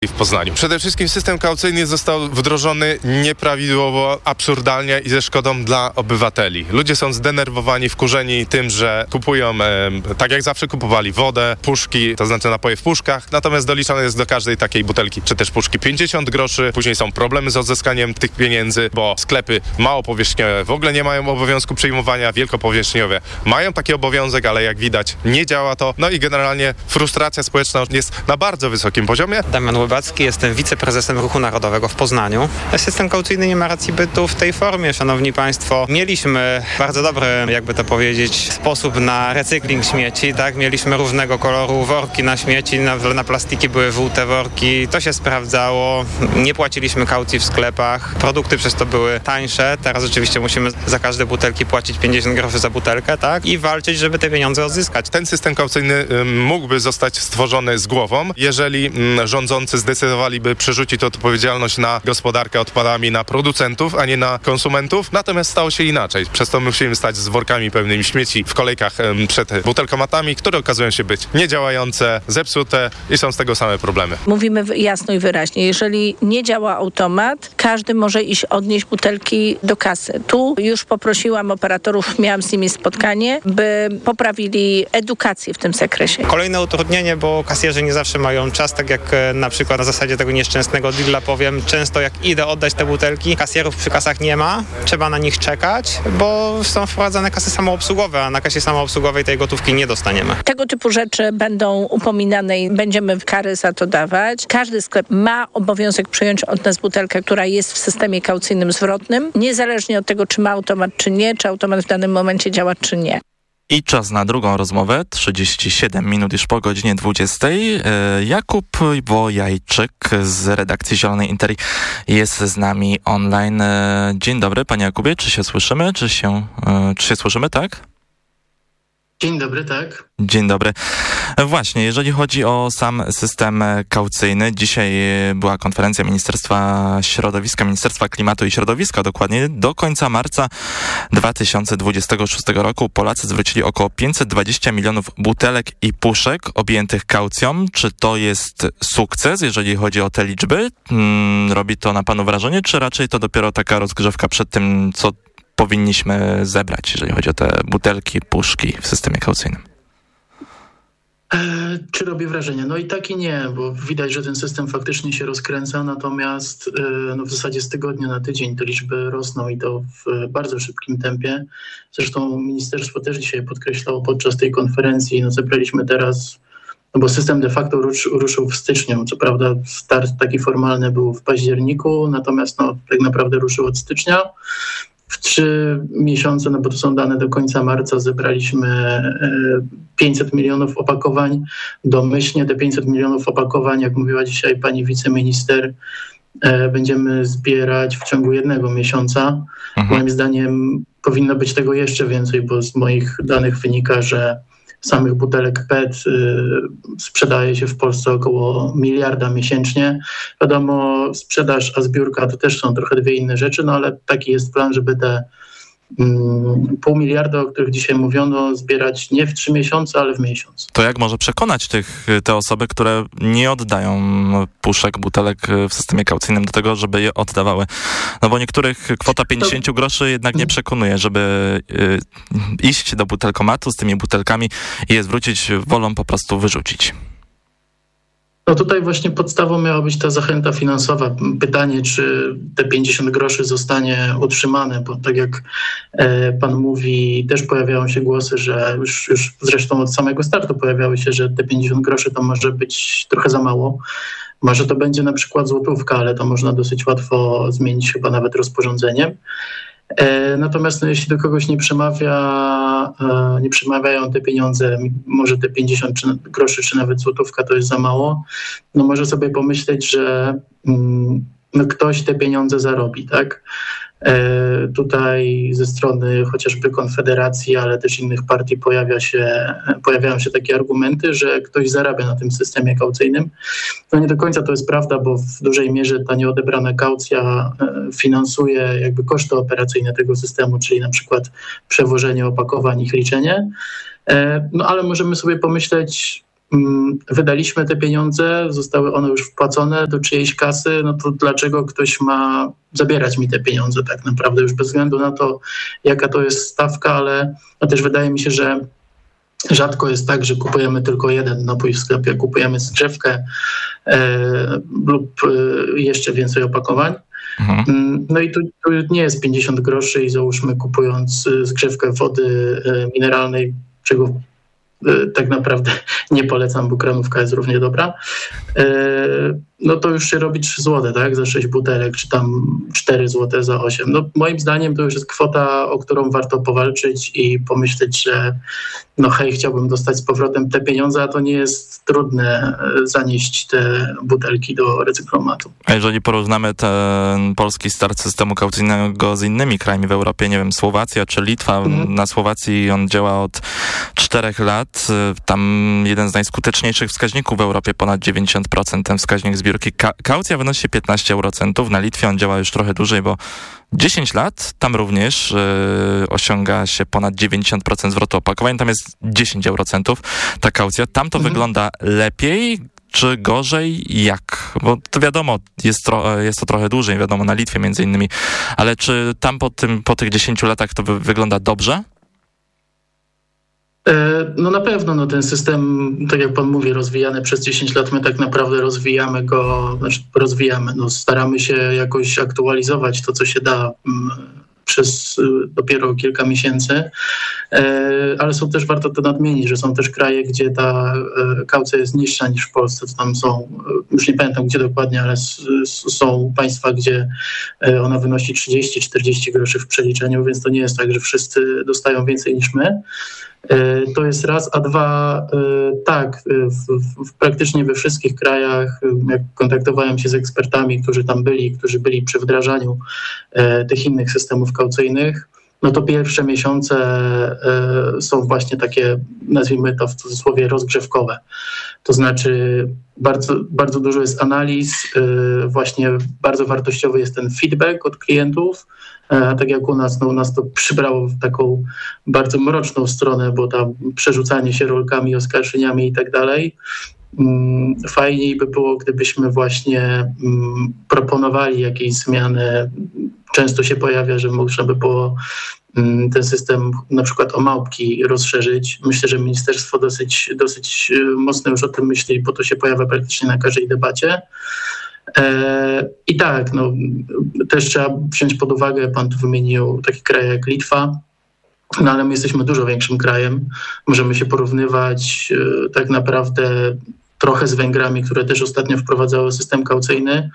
w Poznaniu. Przede wszystkim system kaucyjny został wdrożony nieprawidłowo, absurdalnie i ze szkodą dla obywateli. Ludzie są zdenerwowani, wkurzeni tym, że kupują, e, tak jak zawsze kupowali, wodę, puszki, to znaczy napoje w puszkach, natomiast doliczone jest do każdej takiej butelki, czy też puszki 50 groszy. Później są problemy z odzyskaniem tych pieniędzy, bo sklepy małopowierzchniowe w ogóle nie mają obowiązku przyjmowania, wielkopowierzchniowe mają taki obowiązek, ale jak widać nie działa to. No i generalnie frustracja społeczna jest na bardzo wysokim poziomie. Damian Łybacki, jestem wiceprezesem Ruchu Narodowego w Poznaniu. System kaucyjny nie ma racji bytu w tej formie, szanowni państwo. Mieliśmy bardzo dobry, jakby to powiedzieć, sposób na recykling śmieci, tak? Mieliśmy różnego koloru worki na śmieci, na, na plastiki były żółte worki. To się sprawdzało. Nie płaciliśmy kaucji w sklepach. Produkty przez to były tańsze. Teraz oczywiście musimy za każde butelki płacić 50 groszy za butelkę, tak? I walczyć, żeby te pieniądze odzyskać. Ten system kaucyjny mógłby zostać stworzony z głową, jeżeli rządzący zdecydowaliby przerzucić odpowiedzialność na gospodarkę odpadami na producentów, a nie na konsumentów. Natomiast stało się inaczej. Przez to musimy stać z workami pełnymi śmieci w kolejkach przed butelkomatami, które okazują się być niedziałające, zepsute i są z tego same problemy. Mówimy jasno i wyraźnie, jeżeli nie działa automat, każdy może iść odnieść butelki do kasy. Tu już poprosiłam operatorów, miałam z nimi spotkanie, by poprawili edukację w tym zakresie. Kolejne utrudnienie, bo kasjerzy nie zawsze mają czas, tak jak e, na przykład na zasadzie tego nieszczęsnego deala powiem, często jak idę oddać te butelki, kasjerów przy kasach nie ma, trzeba na nich czekać, bo są wprowadzane kasy samoobsługowe, a na kasie samoobsługowej tej gotówki nie dostaniemy. Tego typu rzeczy będą upominane i będziemy kary za to dawać. Każdy sklep ma obowiązek przyjąć od nas butelkę, która jest w systemie kaucyjnym zwrotnym, niezależnie od tego, czy ma automat, czy nie, czy automat w danym momencie działa, czy nie. I czas na drugą rozmowę, 37 minut już po godzinie 20. E, Jakub Wojajczyk z redakcji Zielonej Interi jest z nami online. E, Dzień dobry, panie Jakubie, czy się słyszymy, czy się, e, czy się słyszymy, tak? Dzień dobry, tak. Dzień dobry. Właśnie, jeżeli chodzi o sam system kaucyjny, dzisiaj była konferencja Ministerstwa Środowiska, Ministerstwa Klimatu i Środowiska dokładnie. Do końca marca 2026 roku Polacy zwrócili około 520 milionów butelek i puszek objętych kaucją. Czy to jest sukces, jeżeli chodzi o te liczby? Hmm, robi to na panu wrażenie, czy raczej to dopiero taka rozgrzewka przed tym, co powinniśmy zebrać, jeżeli chodzi o te butelki, puszki w systemie kaucyjnym? E, czy robi wrażenie? No i tak i nie, bo widać, że ten system faktycznie się rozkręca, natomiast e, no w zasadzie z tygodnia na tydzień te liczby rosną i to w bardzo szybkim tempie. Zresztą ministerstwo też dzisiaj podkreślało podczas tej konferencji, no zebraliśmy teraz, no bo system de facto ruszył w styczniu. Co prawda start taki formalny był w październiku, natomiast no tak naprawdę ruszył od stycznia w trzy miesiące, no bo to są dane do końca marca, zebraliśmy 500 e, milionów opakowań. Domyślnie te 500 milionów opakowań, jak mówiła dzisiaj pani wiceminister, e, będziemy zbierać w ciągu jednego miesiąca. Mhm. Moim zdaniem powinno być tego jeszcze więcej, bo z moich danych wynika, że samych butelek PET y, sprzedaje się w Polsce około miliarda miesięcznie. Wiadomo, sprzedaż a zbiórka to też są trochę dwie inne rzeczy, no ale taki jest plan, żeby te pół miliarda, o których dzisiaj mówiono, zbierać nie w trzy miesiące, ale w miesiąc. To jak może przekonać tych, te osoby, które nie oddają puszek, butelek w systemie kaucyjnym do tego, żeby je oddawały? No bo niektórych kwota 50 to... groszy jednak nie przekonuje, żeby y, iść do butelkomatu z tymi butelkami i je zwrócić, wolą po prostu wyrzucić. No tutaj właśnie podstawą miała być ta zachęta finansowa. Pytanie, czy te 50 groszy zostanie utrzymane, bo tak jak e, pan mówi, też pojawiają się głosy, że już, już zresztą od samego startu pojawiały się, że te 50 groszy to może być trochę za mało. Może to będzie na przykład złotówka, ale to można dosyć łatwo zmienić chyba nawet rozporządzeniem. E, natomiast no, jeśli do kogoś nie przemawia, nie przemawiają te pieniądze, może te 50 czy, groszy czy nawet złotówka to jest za mało, no może sobie pomyśleć, że mm, no, ktoś te pieniądze zarobi, tak? E, tutaj ze strony chociażby Konfederacji, ale też innych partii pojawia się, pojawiają się takie argumenty, że ktoś zarabia na tym systemie kaucyjnym. No nie do końca to jest prawda, bo w dużej mierze ta nieodebrana kaucja e, finansuje jakby koszty operacyjne tego systemu, czyli na przykład przewożenie opakowań, ich liczenie. E, no ale możemy sobie pomyśleć, wydaliśmy te pieniądze, zostały one już wpłacone do czyjejś kasy, no to dlaczego ktoś ma zabierać mi te pieniądze tak naprawdę, już bez względu na to, jaka to jest stawka, ale no też wydaje mi się, że Rzadko jest tak, że kupujemy tylko jeden napój w sklepie, kupujemy zgrzewkę e, lub e, jeszcze więcej opakowań. Mhm. Mm, no i tu, tu, nie jest 50 groszy i załóżmy kupując e, zgrzewkę wody e, mineralnej, czego e, tak naprawdę nie polecam, bo kranówka jest równie dobra, no to już się robi 3 zł, tak, za 6 butelek, czy tam 4 zł za 8. No moim zdaniem to już jest kwota, o którą warto powalczyć i pomyśleć, że no hej, chciałbym dostać z powrotem te pieniądze, a to nie jest trudne e, zanieść te butelki do recyklomatu. A jeżeli porównamy ten polski start systemu kaucyjnego z innymi krajami w Europie, nie wiem, Słowacja czy Litwa, mhm. na Słowacji on działa od czterech lat, tam jeden z najskuteczniejszych wskaźników w Europie, ponad 90% ten wskaźnik zbiórki. Ka kaucja wynosi 15 eurocentów, na Litwie on działa już trochę dłużej, bo 10 lat, tam również yy, osiąga się ponad 90% zwrotu opakowań, tam jest 10 eurocentów ta kaucja. Tam to mhm. wygląda lepiej, czy gorzej? Jak? Bo to wiadomo, jest, jest to trochę dłużej, wiadomo, na Litwie między innymi, ale czy tam po, tym, po tych 10 latach to wygląda dobrze? E, no na pewno, no ten system, tak jak pan mówi, rozwijany przez 10 lat, my tak naprawdę rozwijamy go, znaczy rozwijamy, no staramy się jakoś aktualizować to, co się da mm, przez y, dopiero kilka miesięcy, e, ale są też, warto to nadmienić, że są też kraje, gdzie ta e, kaucja jest niższa niż w Polsce. Tam są, już nie pamiętam gdzie dokładnie, ale są państwa, gdzie ona wynosi 30-40 groszy w przeliczeniu, więc to nie jest tak, że wszyscy dostają więcej niż my. E, to jest raz, a dwa, e, tak, e, w, w, praktycznie we wszystkich krajach, jak kontaktowałem się z ekspertami, którzy tam byli, którzy byli przy wdrażaniu tych innych systemów kaucyjnych, no to pierwsze miesiące są właśnie takie, nazwijmy to w cudzysłowie, rozgrzewkowe. To znaczy bardzo, bardzo dużo jest analiz, właśnie bardzo wartościowy jest ten feedback od klientów, tak jak u nas, no u nas to przybrało taką bardzo mroczną stronę, bo tam przerzucanie się rolkami, oskarżeniami i tak dalej. Mm, fajniej by było, gdybyśmy właśnie mm, proponowali jakieś zmiany. Często się pojawia, że można by było mm, ten system na przykład o małpki rozszerzyć. Myślę, że ministerstwo dosyć, dosyć y, mocno już o tym myśli, bo to się pojawia praktycznie na każdej debacie. E, I tak, no, też trzeba wziąć pod uwagę, pan tu wymienił taki kraj jak Litwa, no ale my jesteśmy dużo większym krajem. Możemy się porównywać e, tak naprawdę trochę z Węgrami, które też ostatnio wprowadzały system kaucyjny,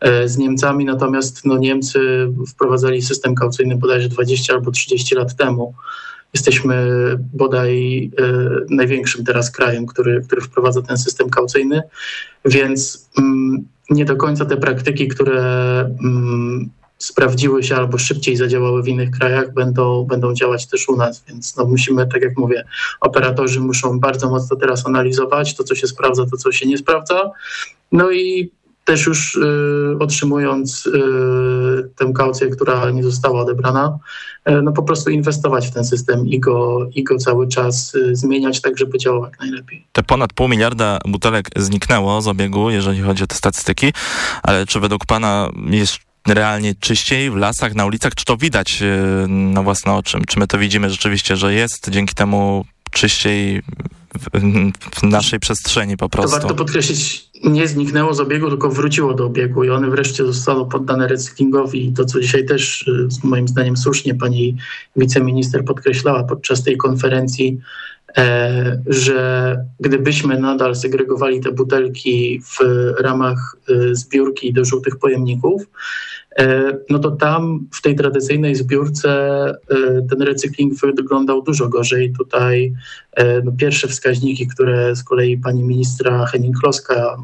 e, z Niemcami, natomiast no, Niemcy wprowadzali system kaucyjny bodajże 20 albo 30 lat temu. Jesteśmy bodaj największym teraz krajem, który, który wprowadza ten system kaucyjny, więc mm, nie do końca te praktyki, które mm, sprawdziły się albo szybciej zadziałały w innych krajach, będą, będą działać też u nas. Więc no, musimy, tak jak mówię, operatorzy muszą bardzo mocno teraz analizować to, co się sprawdza, to, co się nie sprawdza. No i też już y, otrzymując y, tę kaucję, która nie została odebrana, y, no po prostu inwestować w ten system i go, i go cały czas y, zmieniać tak, żeby działał jak najlepiej. Te ponad pół miliarda butelek zniknęło z obiegu, jeżeli chodzi o te statystyki, ale czy według pana jest realnie czyściej w lasach, na ulicach? Czy to widać y, na własne oczy? Czy my to widzimy rzeczywiście, że jest dzięki temu czyściej w naszej przestrzeni po prostu. To warto podkreślić, nie zniknęło z obiegu, tylko wróciło do obiegu i one wreszcie zostało poddane recyklingowi i to, co dzisiaj też y, moim zdaniem słusznie pani wiceminister podkreślała podczas tej konferencji, e, że gdybyśmy nadal segregowali te butelki w ramach y, zbiórki do żółtych pojemników, no to tam w tej tradycyjnej zbiórce e, ten recykling wyglądał dużo gorzej. Tutaj e, no, pierwsze wskaźniki, które z kolei pani ministra Henning-Kloska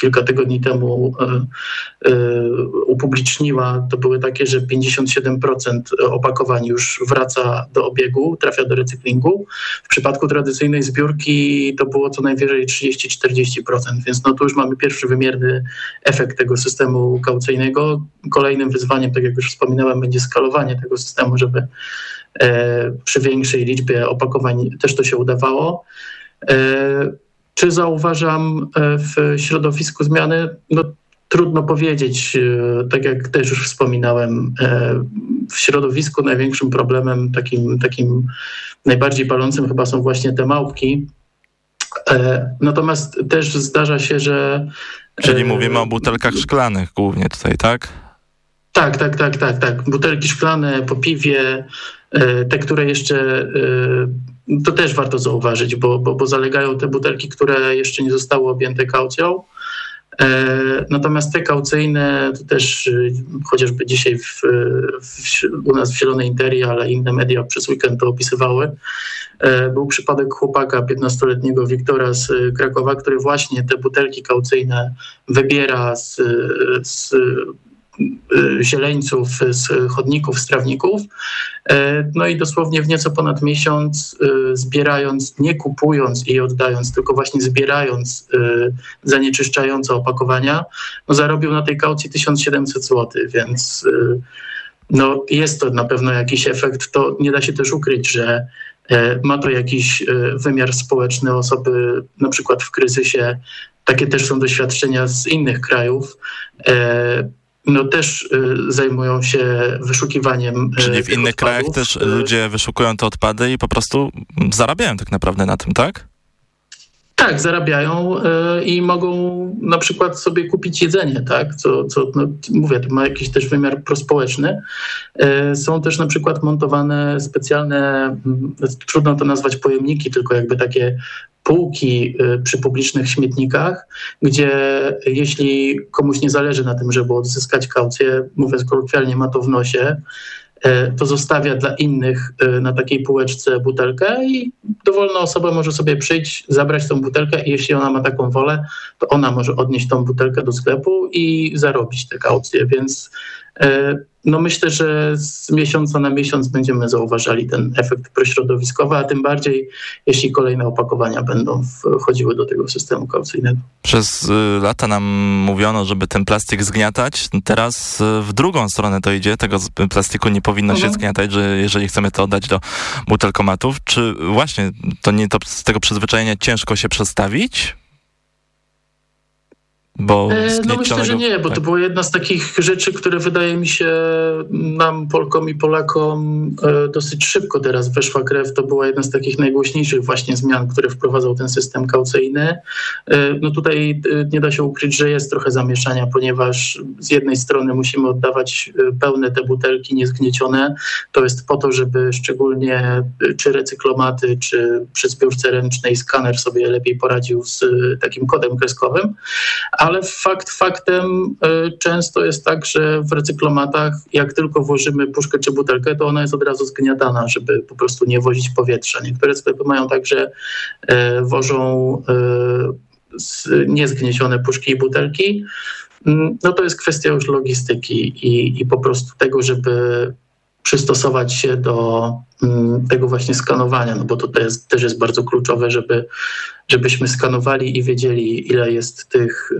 kilka tygodni temu e, e, upubliczniła, to były takie, że 57% opakowań już wraca do obiegu, trafia do recyklingu. W przypadku tradycyjnej zbiórki to było co najwyżej 30-40%, więc no tu już mamy pierwszy wymierny efekt tego systemu kaucyjnego. Kolejnym wyzwaniem, tak jak już wspominałem, będzie skalowanie tego systemu, żeby e, przy większej liczbie opakowań też to się udawało. Czy zauważam w środowisku zmiany? No, trudno powiedzieć. Tak jak też już wspominałem, w środowisku największym problemem, takim, takim najbardziej palącym chyba są właśnie te małpki. Natomiast też zdarza się, że. Czyli mówimy o butelkach szklanych głównie tutaj, tak? Tak, tak, tak, tak, tak. Butelki szklane po piwie, e, te, które jeszcze, e, to też warto zauważyć, bo, bo, bo zalegają te butelki, które jeszcze nie zostały objęte kaucją. E, natomiast te kaucyjne, to też chociażby dzisiaj w, w, u nas w Zielonej Interii, ale inne media przez weekend to opisywały, był przypadek chłopaka 15-letniego Wiktora z Krakowa, który właśnie te butelki kaucyjne wybiera z, z Y, zieleńców, z chodników, z trawników. E, no i dosłownie w nieco ponad miesiąc y, zbierając, nie kupując i oddając, tylko właśnie zbierając y, zanieczyszczające opakowania, no zarobił na tej kaucji 1700 zł, więc no jest to na pewno jakiś efekt. To nie da się też ukryć, że e, ma to jakiś wymiar społeczny. Osoby na przykład w kryzysie, takie też są doświadczenia z innych krajów, no też y, zajmują się wyszukiwaniem. Y, Czyli w innych odpadów. krajach też ludzie wyszukują te odpady i po prostu zarabiają tak naprawdę na tym, tak? Tak, zarabiają y, i mogą na przykład sobie kupić jedzenie, tak? Co, co no, mówię, to ma jakiś też wymiar prospołeczny. Są też na przykład montowane specjalne, trudno to nazwać pojemniki, tylko jakby takie półki y, przy publicznych śmietnikach, gdzie jeśli komuś nie zależy na tym, żeby odzyskać kaucję, mówiąc kolokwialnie, ma to w nosie, y, to zostawia dla innych y, na takiej półeczce butelkę i dowolna osoba może sobie przyjść, zabrać tą butelkę i jeśli ona ma taką wolę, to ona może odnieść tą butelkę do sklepu i zarobić te kaucje, więc no myślę, że z miesiąca na miesiąc będziemy zauważali ten efekt prośrodowiskowy, a tym bardziej jeśli kolejne opakowania będą wchodziły do tego systemu kaucyjnego. Przez y, lata nam mówiono, żeby ten plastik zgniatać. Teraz y, w drugą stronę to idzie. Tego plastiku nie powinno mhm. się zgniatać, że jeżeli chcemy to oddać do butelkomatów. Czy właśnie to nie to z tego przyzwyczajenia ciężko się przestawić? Bo e, no myślę, że nie, bo tak. to była jedna z takich rzeczy, które wydaje mi się nam, Polkom i Polakom, e, dosyć szybko teraz weszła krew. To była jedna z takich najgłośniejszych właśnie zmian, które wprowadzał ten system kaucyjny. E, no tutaj nie da się ukryć, że jest trochę zamieszania, ponieważ z jednej strony musimy oddawać pełne te butelki niezgniecione. To jest po to, żeby szczególnie czy recyklomaty, czy przy zbiórce ręcznej skaner sobie lepiej poradził z takim kodem kreskowym. A ale fakt faktem y, często jest tak, że w recyklomatach jak tylko włożymy puszkę czy butelkę, to ona jest od razu zgniatana, żeby po prostu nie wozić powietrza. Niektóre sklepy mają tak, że y, wożą y, niezgniecione puszki i butelki. Mm, no to jest kwestia już logistyki i, i po prostu tego, żeby przystosować się do tego właśnie skanowania, no bo to też, jest bardzo kluczowe, żeby, żebyśmy skanowali i wiedzieli, ile jest tych,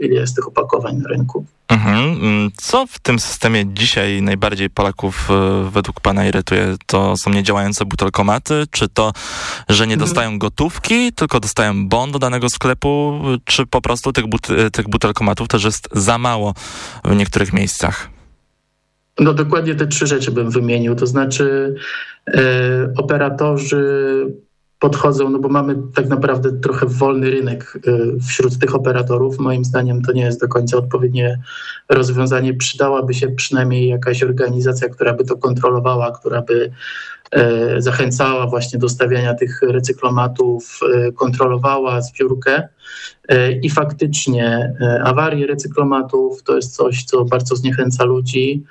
y, ile jest tych opakowań na rynku. Mhm. Co w tym systemie dzisiaj najbardziej Polaków y, według Pana irytuje? To są niedziałające butelkomaty, czy to, że nie mhm. dostają gotówki, tylko dostają bon do danego sklepu, czy po prostu tych, but tych butelkomatów też jest za mało w niektórych miejscach? No dokładnie te trzy rzeczy bym wymienił, to znaczy e, operatorzy podchodzą, no bo mamy tak naprawdę trochę wolny rynek e, wśród tych operatorów. Moim zdaniem to nie jest do końca odpowiednie rozwiązanie. Przydałaby się przynajmniej jakaś organizacja, która by to kontrolowała, która by e, zachęcała właśnie do stawiania tych recyklomatów, e, kontrolowała zbiórkę. I faktycznie awarie recyklomatów to jest coś, co bardzo zniechęca ludzi.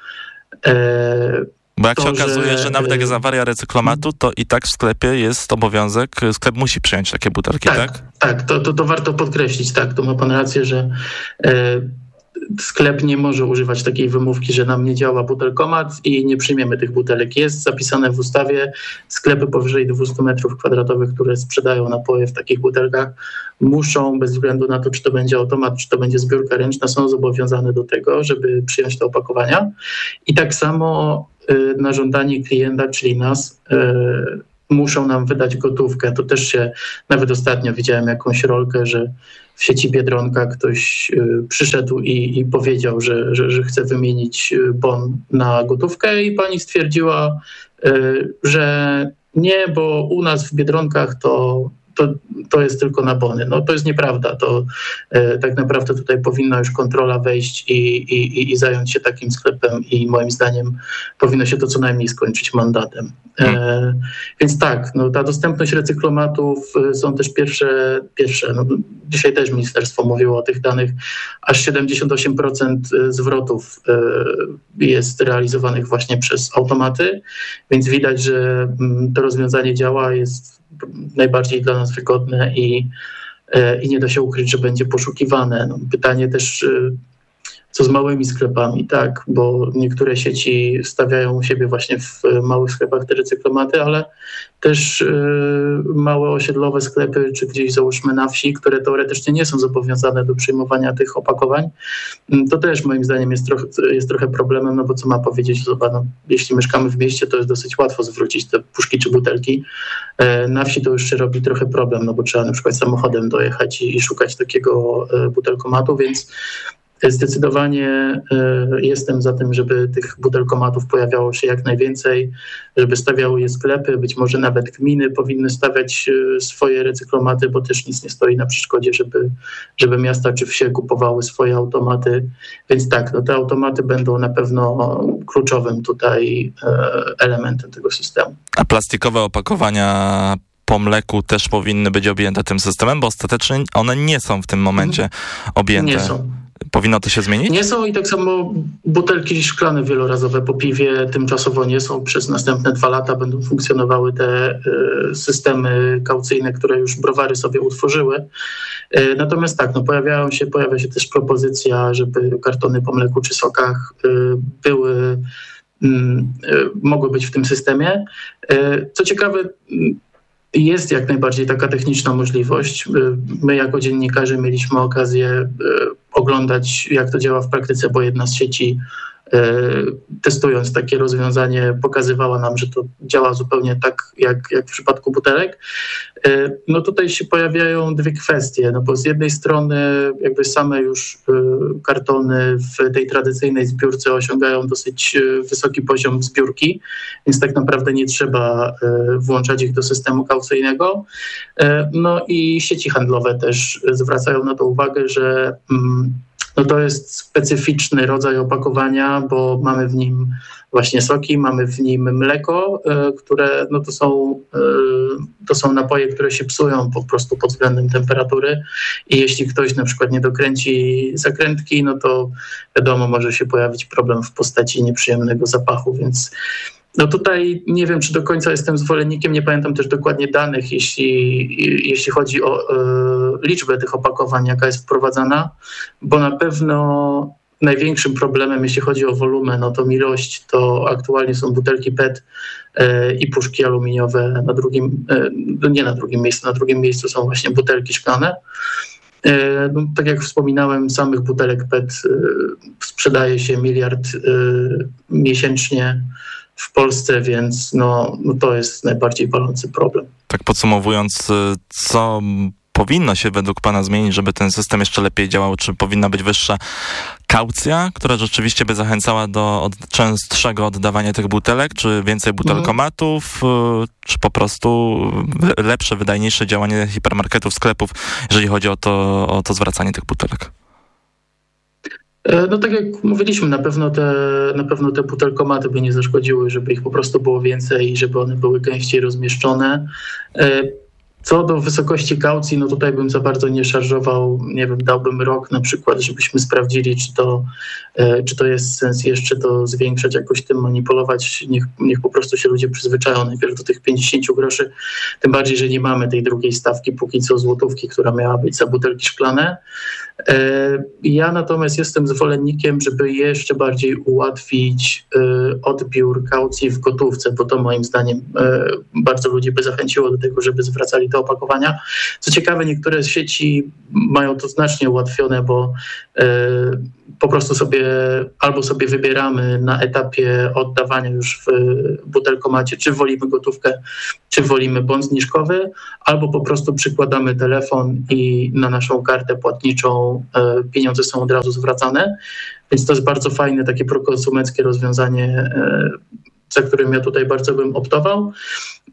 E, Bo jak to, się okazuje, że, że nawet jak jest awaria recyklomatu, to i tak w sklepie jest obowiązek, sklep musi przyjąć takie butelki, tak? Tak, tak to, to, to warto podkreślić, tak, to ma pan rację, że e, sklep nie może używać takiej wymówki, że nam nie działa butelkomat i nie przyjmiemy tych butelek. Jest zapisane w ustawie, sklepy powyżej 200 metrów kwadratowych, które sprzedają napoje w takich butelkach, muszą, bez względu na to, czy to będzie automat, czy to będzie zbiórka ręczna, są zobowiązane do tego, żeby przyjąć te opakowania. I tak samo y, na żądanie klienta, czyli nas, y, muszą nam wydać gotówkę. To też się, nawet ostatnio widziałem jakąś rolkę, że w sieci Biedronka ktoś y, przyszedł i, i powiedział, że, że, że, chce wymienić y, bon na gotówkę i pani stwierdziła, y, że nie, bo u nas w Biedronkach to to, to jest tylko na bony. No to jest nieprawda. To e, tak naprawdę tutaj powinna już kontrola wejść i, i, i zająć się takim sklepem i moim zdaniem powinno się to co najmniej skończyć mandatem. E, więc tak, no, ta dostępność recyklomatów e, są też pierwsze, pierwsze no, dzisiaj też ministerstwo mówiło o tych danych, aż 78% e, zwrotów e, jest realizowanych właśnie przez automaty, więc widać, że mm, to rozwiązanie działa, jest najbardziej dla nas wygodne i, e, i nie da się ukryć, że będzie poszukiwane. No, pytanie też, e, co z małymi sklepami, tak, bo niektóre sieci stawiają u siebie właśnie w małych sklepach te recyklomaty, ale też y, małe osiedlowe sklepy, czy gdzieś załóżmy na wsi, które teoretycznie nie są zobowiązane do przyjmowania tych opakowań, mm, to też moim zdaniem jest trochę, jest trochę problemem, no bo co ma powiedzieć osoba, no, jeśli mieszkamy w mieście, to jest dosyć łatwo zwrócić te puszki czy butelki. E, na wsi to już się robi trochę problem, no bo trzeba na przykład samochodem dojechać i, i szukać takiego e, butelkomatu, więc Zdecydowanie e, jestem za tym, żeby tych butelkomatów pojawiało się jak najwięcej, żeby stawiały je sklepy, być może nawet gminy powinny stawiać e, swoje recyklomaty, bo też nic nie stoi na przeszkodzie, żeby, żeby miasta czy wsie kupowały swoje automaty. Więc tak, no te automaty będą na pewno kluczowym tutaj e, elementem tego systemu. A plastikowe opakowania po mleku też powinny być objęte tym systemem, bo ostatecznie one nie są w tym momencie mhm. objęte. Nie są. Powinno to się zmienić? Nie są i tak samo butelki szklane wielorazowe po piwie tymczasowo nie są. Przez następne dwa lata będą funkcjonowały te y, systemy kaucyjne, które już browary sobie utworzyły. Y, natomiast tak, no pojawiają się, pojawia się też propozycja, żeby kartony po mleku czy sokach y, były mm, mogły być w tym systemie. Co ciekawe, jest jak najbardziej taka techniczna możliwość. My jako dziennikarze mieliśmy okazję oglądać, jak to działa w praktyce, bo jedna z sieci testując takie rozwiązanie pokazywała nam, że to działa zupełnie tak jak, jak w przypadku butelek. E, no tutaj się pojawiają dwie kwestie, no bo z jednej strony jakby same już e, kartony w tej tradycyjnej zbiórce osiągają dosyć wysoki poziom zbiórki, więc tak naprawdę nie trzeba włączać ich do systemu kaucyjnego. No i sieci handlowe też zwracają na to uwagę, że mm, no to jest specyficzny rodzaj opakowania, bo mamy w nim właśnie soki, mamy w nim mleko, e, które no to, są, e, to są napoje, które się psują po prostu pod względem temperatury. I jeśli ktoś na przykład nie dokręci zakrętki, no to wiadomo, może się pojawić problem w postaci nieprzyjemnego zapachu, więc no tutaj nie wiem, czy do końca jestem zwolennikiem, nie pamiętam też dokładnie danych, jeśli, jeśli chodzi o y, liczbę tych opakowań, jaka jest wprowadzana, bo na pewno największym problemem, jeśli chodzi o wolumen, no to ilość, to aktualnie są butelki PET y, i puszki aluminiowe na drugim, y, nie na drugim miejscu, na drugim miejscu są właśnie butelki szklane. No, tak jak wspominałem, samych butelek PET sprzedaje się miliard miesięcznie w Polsce, więc no, no to jest najbardziej palący problem. Tak podsumowując, y, co powinno się według Pana zmienić, żeby ten system jeszcze lepiej działał? Czy powinna być wyższa kaucja, która rzeczywiście by zachęcała do od, częstszego oddawania tych butelek, czy więcej butelkomatów, mhm. czy po prostu lepsze, wydajniejsze działanie hipermarketów, sklepów, jeżeli chodzi o to, o to zwracanie tych butelek? E, no tak jak mówiliśmy, na pewno te, na pewno te butelkomaty by nie zaszkodziły, żeby ich po prostu było więcej i żeby one były gęściej rozmieszczone. E, co do wysokości kaucji, no tutaj bym za bardzo nie szarżował, nie wiem, dałbym rok na przykład, żebyśmy sprawdzili, czy to, e, czy to jest sens jeszcze to zwiększać, jakoś tym manipulować. Niech, niech po prostu się ludzie przyzwyczają najpierw do tych 50 groszy, tym bardziej, że nie mamy tej drugiej stawki póki co złotówki, która miała być za butelki szklane. E, ja natomiast jestem zwolennikiem, żeby jeszcze bardziej ułatwić e, odbiór kaucji w gotówce, bo to moim zdaniem e, bardzo ludzi by zachęciło do tego, żeby zwracali te opakowania. Co ciekawe, niektóre sieci mają to znacznie ułatwione, bo po prostu sobie albo sobie wybieramy na etapie oddawania już w butelkomacie, czy wolimy gotówkę, czy wolimy bon zniżkowy, albo po prostu przykładamy telefon i na naszą kartę płatniczą e, pieniądze są od razu zwracane. Więc to jest bardzo fajne takie prokonsumenckie rozwiązanie, e, za którym ja tutaj bardzo bym optował.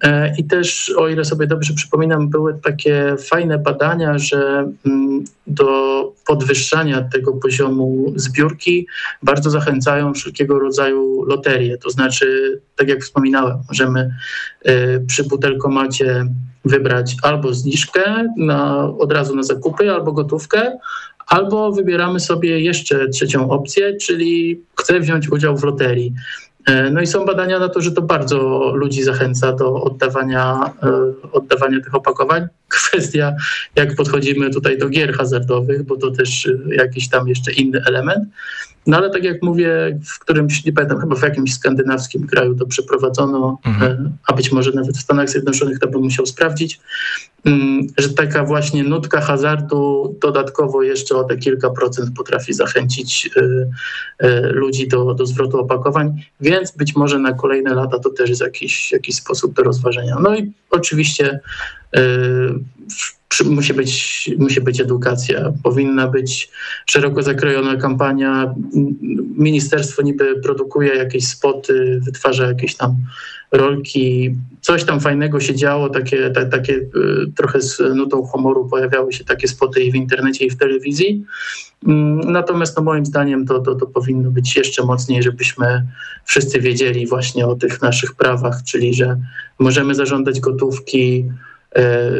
E, I też, o ile sobie dobrze przypominam, były takie fajne badania, że mm, do podwyższania tego poziomu zbiórki bardzo zachęcają wszelkiego rodzaju loterie. To znaczy, tak jak wspominałem, możemy e, przy butelkomacie wybrać albo zniżkę na, od razu na zakupy, albo gotówkę, albo wybieramy sobie jeszcze trzecią opcję, czyli chcę wziąć udział w loterii. E, no i są badania na to, że to bardzo ludzi zachęca do oddawania, e, oddawania tych opakowań. Kwestia, jak podchodzimy tutaj do gier hazardowych, bo to też e, jakiś tam jeszcze inny element. No ale tak jak mówię, w którymś, nie pamiętam, chyba w jakimś skandynawskim kraju to przeprowadzono, mhm. a być może nawet w Stanach Zjednoczonych to bym musiał sprawdzić, mm, że taka właśnie nutka hazardu dodatkowo jeszcze o te kilka procent potrafi zachęcić y, y, ludzi do, do zwrotu opakowań, więc być może na kolejne lata to też jest jakiś, jakiś sposób do rozważenia. No i oczywiście musi być, musi być edukacja, powinna być szeroko zakrojona kampania. Ministerstwo niby produkuje jakieś spoty, wytwarza jakieś tam rolki, coś tam fajnego się działo, takie, ta, takie y, trochę z nutą humoru pojawiały się takie spoty i w internecie i w telewizji. Mm, natomiast no moim zdaniem to, to, to powinno być jeszcze mocniej, żebyśmy wszyscy wiedzieli właśnie o tych naszych prawach, czyli że możemy zażądać gotówki,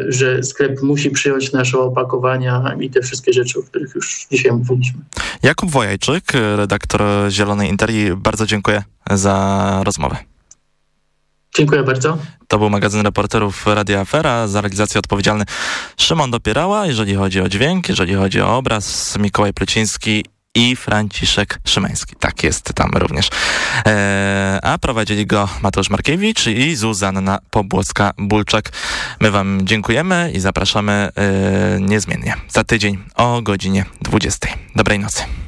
że sklep musi przyjąć nasze opakowania i te wszystkie rzeczy, o których już dzisiaj mówiliśmy. Jakub Wojajczyk, redaktor Zielonej Interii, bardzo dziękuję za rozmowę. Dziękuję bardzo. To był magazyn reporterów Radia Afera, za realizację odpowiedzialny Szymon Dopierała, jeżeli chodzi o dźwięk, jeżeli chodzi o obraz, Mikołaj Pleciński i Franciszek Szymański. Tak jest tam również. E, a prowadzili go Mateusz Markiewicz i Zuzanna Pobłocka-Bulczak. My wam dziękujemy i zapraszamy e, niezmiennie za tydzień o godzinie 20. Dobrej nocy.